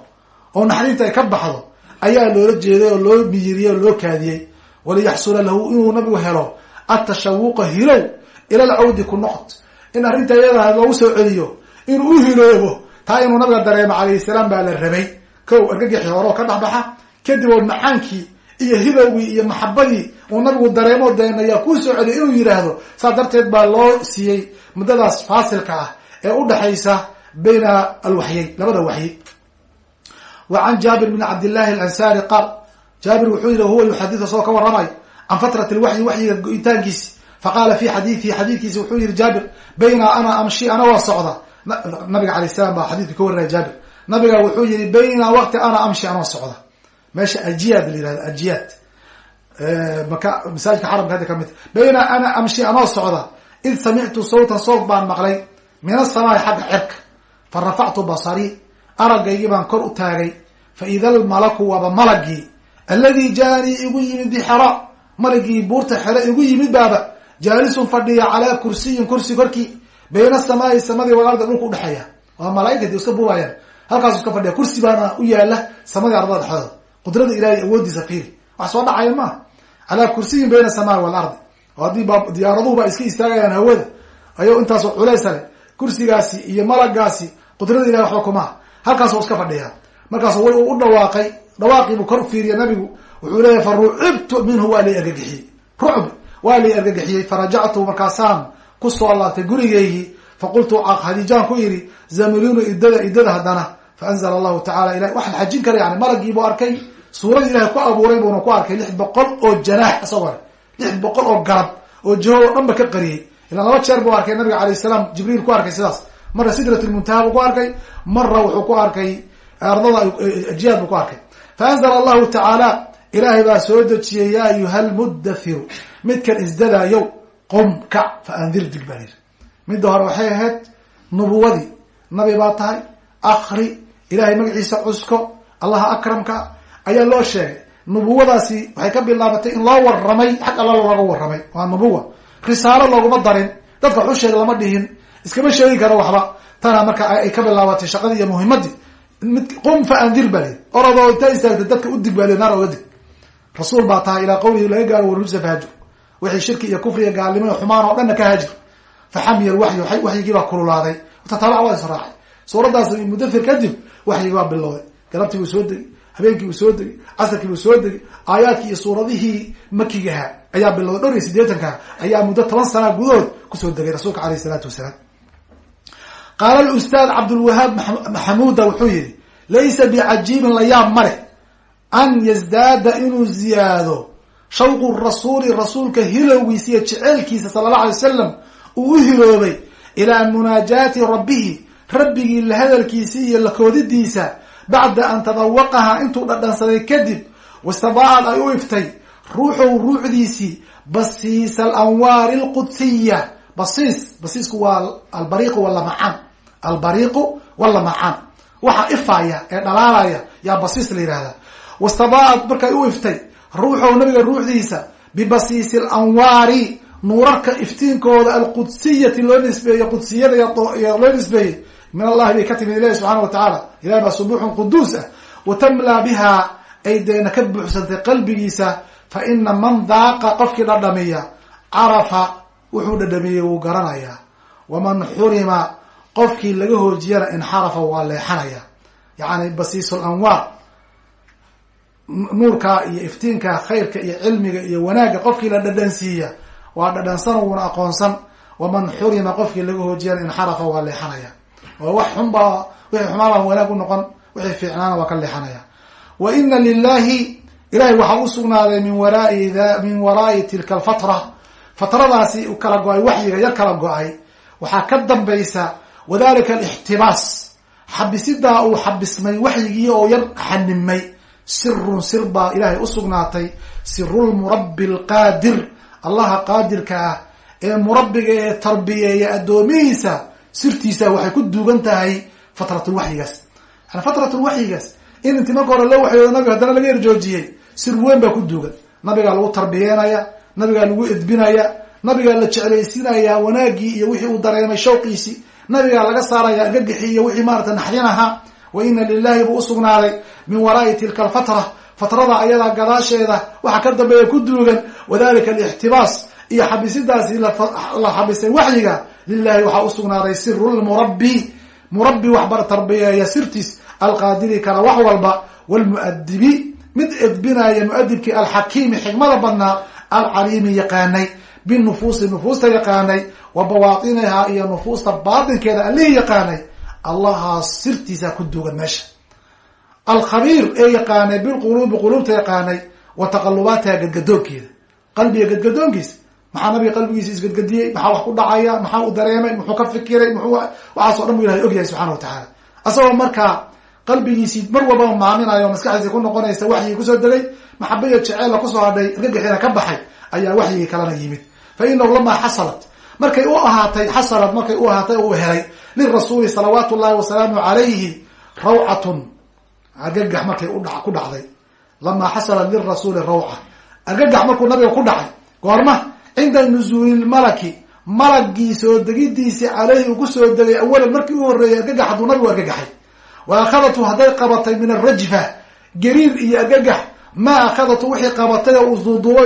oo naxariinta ay ka baxdo ayaa loola jeeday oo loo miyiriyey oo loo kaadiyey. Waliyaxsula lahu inuu nabigu helo atashawuqa hilow ila alcawdi ku noqod in arrinta iyadaha loogu soo celiyo inuu u hiloobo taa inuu nabiga dareemo calayhi salaam baa la rabay. Kow argagixii hore ka dhexbaxa kadib oo macaankii iyo hilowgii iyo maxabadii uu nabigu dareemo deenayaa kuu soo celiyo inuu yidhaahdo saas darteed baa loo siiyey muddadaas faasilka ah ee udhexaysa bayna alwaxyeyn labada waxyi wa can jaabir bn cabdillahi alansari qaal jaabir wuxuu yihi huwa yuxadidu isagoo ka warramay can fatrati lwaxyi waxyiga go-itaankiisi faqaala fi xadiidihi xadiidkiisi wuxuu yihi jaabir bayna ana amshi ana socda. Nabiga alay salam baa xadiidka ka warinaya jaabir. Nabiga wuxuu yihi bayna waqti ana amshi anoo socda. Meesha ajiyaad la yihahdo ajiyaad maka masaajidka xaramka hadda ka mid bayna ana amshi anoo socda id samictu sawtan sawt baan maqlay min asamaai xagga cirka. Fa rafactu basarii aragaygii baan kor u taagay. Fa ida almalaku waaba malagii alladii jaanii igu yimid bixera malagii buurta xere igu yimid baaba. Jaalisun fadhiya calaa kursiyin kursi korkii. Bayna asamaai samadii walarda dhulka udhexeeya waa malaaika de iska buubayaan halkaasu iska fadhiya kursi baana u yaalla samadii ardada dhexdooda. Qudrada ilahay awoodiisa fiiri wax soo dhacaya maaha calaa kursiyin bayna asamaai waalardi oo haddii ba diyaaraduhu ba iska istaagayaan hawada. Ayo intaasoo culaysa leh kursigaasi iyo malagaasi qudrada ilahi waxba kumaha halkaasu iska fadhiya markaasu w u dhawaaqay. Dhawaaqiibuu kor fiiriya nabigu wuxuu leeyahy fa rucibtu minhu waa lay argagixiyey. Rucb waa lay argagixiyey. Farajactu markaasaan ku soo laabtay gurigeygii. Faqultu khadiijaan ku yidhi zamiluni idada idada haddana. Faanzla allahu tacala ilahi wax la xajin kara yani malagiibuu arkay suuradii ilahay ku abuuray buuna ku arkay lix boqol oo janaax isagoo lix boqol oo garab oo jiho oo dhan ba ka qariyey. Ilaa laba jeer buu arkay nabiga alayh salaam jibriil ku arkay sidaas. Marra sidrat lmuntaha buu ku arkay marra wuxuu ku arkay ardada jiyaad buu ku arkay. Faanzla allahu tacaala ilaahay baa soo dejiyey ya ayuha lmudathiru midkan isdadaayow qum kac fa andir dig baa yiri midda hore waxay ahayd nubuwadii nabi baa tahay akri ilahay magaciisa cusko allaha akramka ayaa loo sheegay. Nubuwadaasi waxay ka bilaabatay in loo waramay xag alla looga waramay waa nubuwa. Risaalo looguma darin. Dadka waxu sheega lama dhihin. Iskama sheegi karo waxba. Tana marka ay ka bilaabatay shaqadii iyo muhimadii mid qum fa andir baa lii orodoo intaa istaagta dadka udig baa li naar oga dig rasuul baa tahay ilaa qawlihi laga gaaro warujsa fahaajir wixii shirki iyo kufriga gaalnimo xumaan oo dhanna ka haajir. Faxamiya lwaxyu waxyigii baa kululaaday. Tataabac waa israacay suuraddaas mudathir kadib waxyigi baa bilowday. Galabtii buu soo degay habeenkii buu soo degay casarkii buu soo degay aayaadkii iyo suuradihii makigaha ayaa bilowday dhowr iyo sideetanka ayaa muddo toban sana gudahood ku soo degay rasuulka aleyh isalaatu wasalaam. Qaala ustaad cabdulwahaab maxamuuda wuxuu yihi laysa bicajiibin la yaab male an yazdaada inuu ziyaado shawqu rasuuli rasuulka hilowgiisa iyo jeceelkiisa sala allah alay wasalam uu u hiloobay ilaa munaajaati rabbihi rabbigii la hadalkiisii iyo lakoodidiisa bacda an tadawaqaha intuu dhadhansaday kadib wastadaacad ay u iftay ruuxow ruuxdiisii basiisa alanwaari alqudsiya. Basiis basiisku waa albariiqu walamacaan albariiqu walamacaan waxa ifaaya ee dhalaalaya yaa basiis la yihahdaa wastadaacad markay u iftay ruuxow nabiga ruuxdiisa bibasiisi alanwaari nuurarka iftiinkooda alqudsiyati loo nisbeeyey qudsiyada loo nisbeeyey min allahi bay ka timid ilahi subxana wa tacaala ilahi baa subuuxun quduus ah wa tamlaa bihaa ay deena ka buuxsantay qalbigiisa fa ina man daaqa qofkii dhadhamiya carafa wuxuu dhadhamiyey wuu garanayaa waman xurima qofkii laga hoojiyana inxarafa waa leexanaya yacni basiisul anwaar nuurka iyo iftiinka khayrka iyo cilmiga iyo wanaagga qofkii la dhadhansiiya waa dhadhansan wuuna aqoonsan waman xurima qofkii laga hoojiyana inxarafa waa leexanaya oo wax xunbaa wixii xumaabaa wanaag u noqon wixii fiicnaana waa ka leexanaya. Wa ina lilahi ilahay waxaa usugnaaday min waraai min waraai tilka alfatra. Fatradaasi kala go'ay waxyiga yar kala go'ay. Waxaa ka dambaysa wadalika alixtibaas. Xabisidaa uu xabismay waxyigii oo yar xanimay. Sirun sir baa ilaahay usugnaatay sirulmurabbi alqaadir allaha qaadirka ah ee murabbiga ee tarbiyeeya addoomihiisa sirtiisa waxay ku duugan tahay fatratulwaxyigaas yani fatratulwaxyigaas in inti marka hore loo waxyoodo nabiga haddana laga erjoojiyey sir weyn baa ku duugan. Nabigaa lagu tarbiyeenaya nabigaa lagu edbinaya nabigaa la jeclaysiinaya wanaaggii iyo wixii uu dareemay shawqiisii nabigaa laga saaraya argagixi iyo wixii maarata naxdin ahaa. Wa ina lilahi buu usugnaaday min waraai tilka alfatra fatrada ayadaa gadaasheeda waxaa ka dambeeya ku duugan. Wadalika alixtibaas iyo xabisidaasi la xabisay waxyiga lilahi waxaa usugnaaday siru lmurabbi murabbi. Waxbar tarbiyeeya sirtiis alqaadiri kala wax walba wlmuadibi mid edbinaya muadibkii alxakiimi xikmada badnaa alcaliimi yaqaanay. Binufuusi nufuusta yaqaanay wa bawaatinihaa iyo nufuusta baatinkeeda allihii yaqaanay. Allahaas sirtiisa ku duugan meesha. Alkhabiir ee yaqaanay bilquluubi quluubta yaqaanay wa taqalubaatiha gadgadoonkeeda qalbiga gadgadoonkiisa maxaa nabiga qalbigiisa isgadgadiyey maxaa wax ku dhacaya? Maxaa u dareemay? Muxuu ka fikiray? Muxuu waxaaso dhan bu ilahay ogyahay subxana wa tacaala. Asagoo markaa qalbigiisii mar walbaba maaminayo maskaxdiisa ku noqonaysa waxyigii ku soo degay maxabaiyo jeceella ku soo hadhay argagixiina ka baxay ayaa waxyigii kalena yimid. Fa inahu lamaa xasalat. Markay u ahaatay xasalat markay u ahaatay uu helay. Lirasuuli salawaatu llahi wasalaamu calayhi rawcatun. Argagax markay ku dhacday. Lamaa xasala lirasuuli rawca. Argagax markuu nabiga ku dhacay goorma cinda nuzuuli lmalaki malagii soo degidiisii caleyhi uu ku soo degay awalan markii u horreeyay argagax hadduu nabigu argagaxay wa akhadatu hadday qabatay min arajfa gariir iyo argagax maa akhadatu wixii qabatay oo uu duuduubo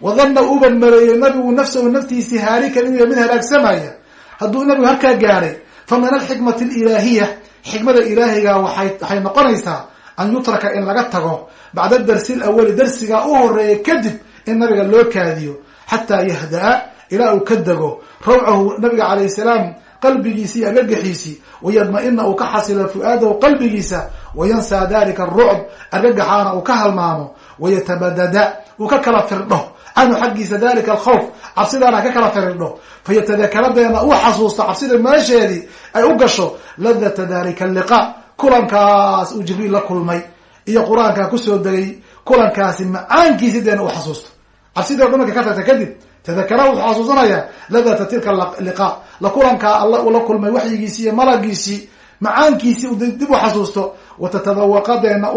wadana uban maleeyey nabigu nafsahu naftiisii haalikan inuu yahay mid halaagsamaya hadduu nabigu halkaa gaadhay fa min alxikmati alilaahiya xikmada ilaahiga waay waxay noqonaysaa an yutraka in laga tago bacda darsi lawali darsigaa u horreeya kadib in nabiga loo kaadiyo xataa yahdaa ilaa uu ka dego. Rawcahu nabiga calayh salaam qalbigiisi argagaxiisii wayadma-ina uu ka xasilo fu-aadahu qalbigiisa. Wayansaa dalika arucb argagaxaana uu ka halmaamo. Wayatabadada uu ka kala firdho. Canhu xaggiisa dalika alkhawf cabsidaana ka kala firdho. Fayatadakaradeena uu xasuusto cabsida meesheedii ay u gasho. Ladata dalika alliqa kulankaas uu jibriil la kulmay. Iyo qur'aankaa ku soo degay kulankaasi macaankiisi deena uu xasuusto cabsidii dhan ka tagta kadib tadakara wuxuu xasuusanayaa ladata tilka liqa. La kulankaa ula kulmay waxyigiisii iyo malagiisii macaankiisii dib u xasuusto watatadawaqadeena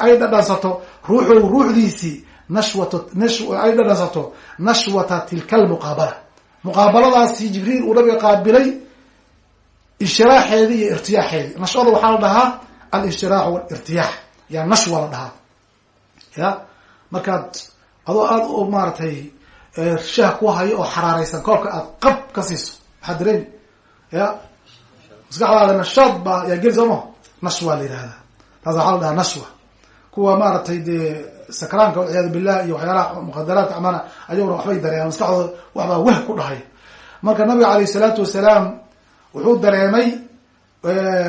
ay dhadhansato ruuxu ruuxdiisii ay dhadhansato nashwata tilka almuqaabala muqaabaladaasi jibriil uu nabiga qaabilay inshiraaxeedii iyo irtiyaaxeedii. Nashwada waxaa la dhahaa alishtiraaxu walirtiyaax. Ya nashwa la dhahaa. Ya markaad adoo aada u maaratay shaah ku hayo oo xaraareysan koobka aad qab ka siiso maxaa dareemi ya maskaxdaada nashaad baa yaa geli soo maho nashwa la yihahda taas waxaa la dhahaa nashwa. Kuwa maaragtay dee sakraanka walciyaadu billah iyo waxyaalaha mukhadaraadka amana ayaguna waxbay dareemaan maskaxdooda waxbaa weh ku dhahay. Marka nabiga alayh salaatu wasalaam wuxuu dareemay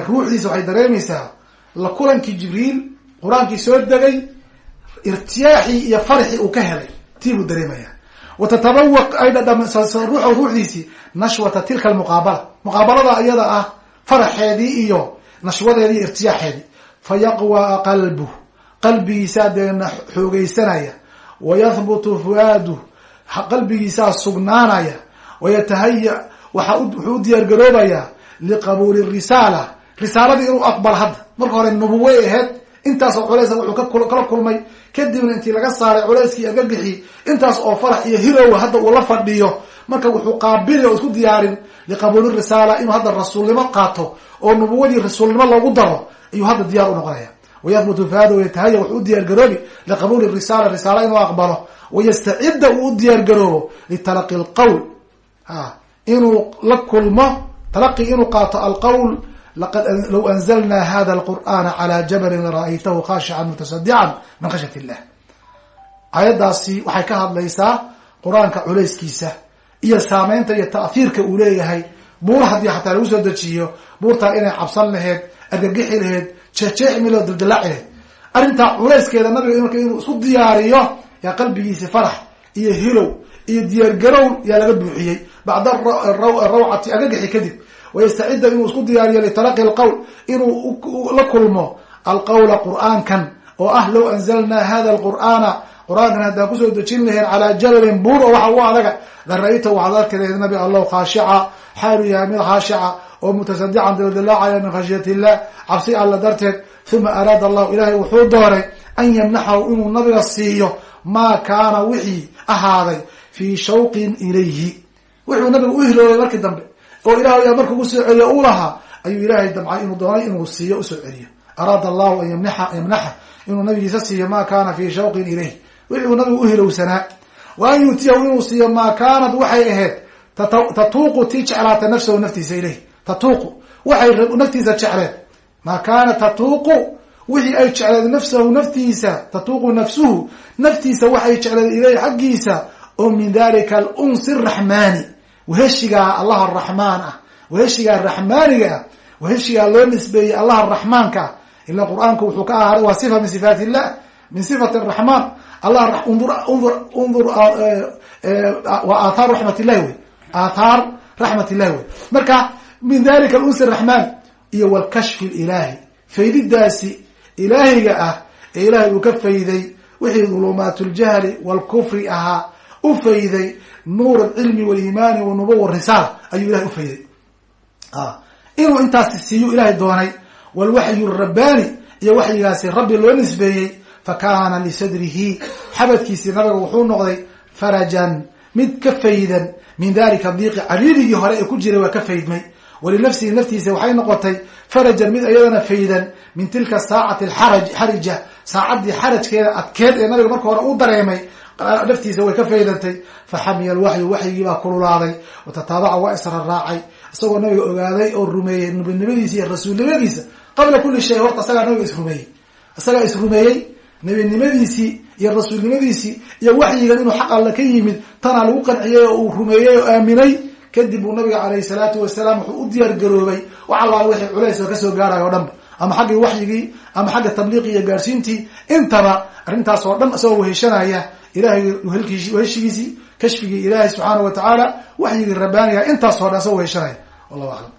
ruuxdiisa waxay dareemaysaa la kulankii jibriil qur'aankii soo degay irtiyaaxii iyo farxii uu ka helay tii buu dareemaya watatabawaq ay dhadhamsa ruuxa ruuxdiisii nashwata tilka almuqaabala. Muqaabalada iyada ah faraxeedii iyo nashwadeedii irtiyaaxeedii fayaqwa qalbuh qalbigiisaa deena xoogeysanaya wayahbutu fuaaduh qalbigiisaa sugnaanaya. Wayatahaya waxa wuxuu u diyaar garoobayaa liqabuuli risaala. Risaaladii inuu aqbalo hadda. Marka hore nubuway ahayd intaasoo culeys wuxuu kala kulmay kadibna intii laga saaray culeyskii argagixii intaas oo farax iyo hirowa hadda uu la fadhiyo marka wuxuu qaabili oo isku diyaarin liqabuuli risaala inuu hadda rasuulnimo qaato oo nubuwadii rasuulnimo loogu daro ayuu hadda diyaar u noqonaya. Wayahbutu faada wayatahaya wuxuu u diyaar garoobi liqabuuli risaala risaala inuu aqbalo wayastacida uu u diyaar garoobo litalaqi lqawl inuu la kulmo talaqi inuu qaato laqad low anzalna hada alqur'ana cala jabalin lara'aytahu khashican mutasadican min khashyat illah aayaddaasi waxay ka hadlaysaa qur'aanka culayskiisa iyo saameynta iyo ta'hiirka uu leeyahay buur haddii xataa lagu soo dejiyo buurtaa inay cabsan laheyd argagixi laheyd jeexjeexmi laheed daldalaaci laheyd arrintaa culayskeeda nabiga marka inuu isku diyaariyo yaa qalbigiisi farax iyo hilow iyo diyaargarow yaa laga buuxiyey bacda rawcati argagixi kadib wayastacida inuu isku diyaariyo litalaqi alqowl inuu la kulmo alqawla qur'aankan oo ah low anzalna hada alqur'aana qur'aankan haddaan ku soo dejin lahayn calaa jabalin buur oo waxa u adaga la ra'ayta waxaad arkilahayd nabi allahu khaashica xaalu yahay mid khaashica oo mutasadican daldalaacaya min khashyat illah cabsi alla darteed uma araada allahu ilahay wuxuu dooray an yamnaxahu inuu nabiga siiyo maa kaana wixii ahaaday fii shawqin ilayhi. Wuxuu nabiga u hiloobay dambe oo ilaah yaa marka ugu soo celiyo u lahaa ayuu ilaahay damcay inuu doonay inuu siiyo u soo celiyo. Araada allahu an yamnaxa yamnaxa inuu nabigiisa siiyo ma kaana fii shawqin ilayh wixii uu nabigu uhilowsanaa wa an yuutiyahu inuu siiyo maa kaanad waxay ahayd tatuuqu tii jeclaata nafsahu naftiisa ilayh tatuuqu waxay naftiisa jecleed maa kaana tatuuqu wixii ay jecleed nafsahu naftiisa tatuuqu nafsuhu naftiisa waxay jecleed ilayh xaggiisa oo min dalika alunsi araxmaani weheshigaa allaha araxmaan ah. Weheshigaa raxmaaniga ah. Weheshigaa loo nisbeeyey allaha araxmaanka ah ila qur'aanku wuxuu ka ahaaday waa sifa min sifaat illah min sifati araxmaan allah undur undur undur waa aathaar raxmat illahi wey. Aathaar raxmat illahi wey. Marka min dalika alunsi araxmaan iyo walkashfi ilaahi faydidaasi ilaahiga ah ee ilaahay uu ka fayday wixii dulumaat ljahli walkufri ahaa u fayday nuur alcilmi waliimaani wanubuwa risaala ayuu ilahay ufayday inuu intaasi siiyo ilaahay doonay walwaxyu rabbaani iyo waxyigaasi rabbi loo nisbeeyey fa kaana lisadrihi xabadkiisii nabiga wuxuu noqday farajan mid ka faydan min dalika diiqi cariirigii hore ee ku jiray waa ka faydmay. Walinafsihi naftiisa waxay noqotay farajan mid iyadana faydan min tilka saacati xarija saacaddii xarajkeeda adkeed ee nabiga marka hore u dareemay naftiisa way ka faydantay. Faxamiya alwaxyu waxyigii baa kululaaday watataabaca waa israraacay isagoo nabiga ogaaday oo rumeeyey nabinimadiisa iyo rasuulnimadiisa qabla kuli shay horta isagaa nabiga isrumeeyey isagaa isrumeeyey nebinimadiisii iyo rasuulnimadiisii iyo waxyigan inuu xaq alle ka yimid. Tanaa lagu qanciyey oo uu rumeeyey oo aaminay. Kadib uu nabiga calayhi salaatu wasalaam wuxuu u diyaar garoobay wax allaa wixii culays oo ka soo gaarayo o dhanba ama xaggii waxyigii ama xagga tabliiqii iyo gaarsiintii intaba arrintaas oo dhan isagoo weheshanaya ilahay weheshigiisii kashfigii ilaahay subxaana wa tacaala waxyigii rabbaaniga intaas oo dhan isagoo weheshanaya. Wallahu aclam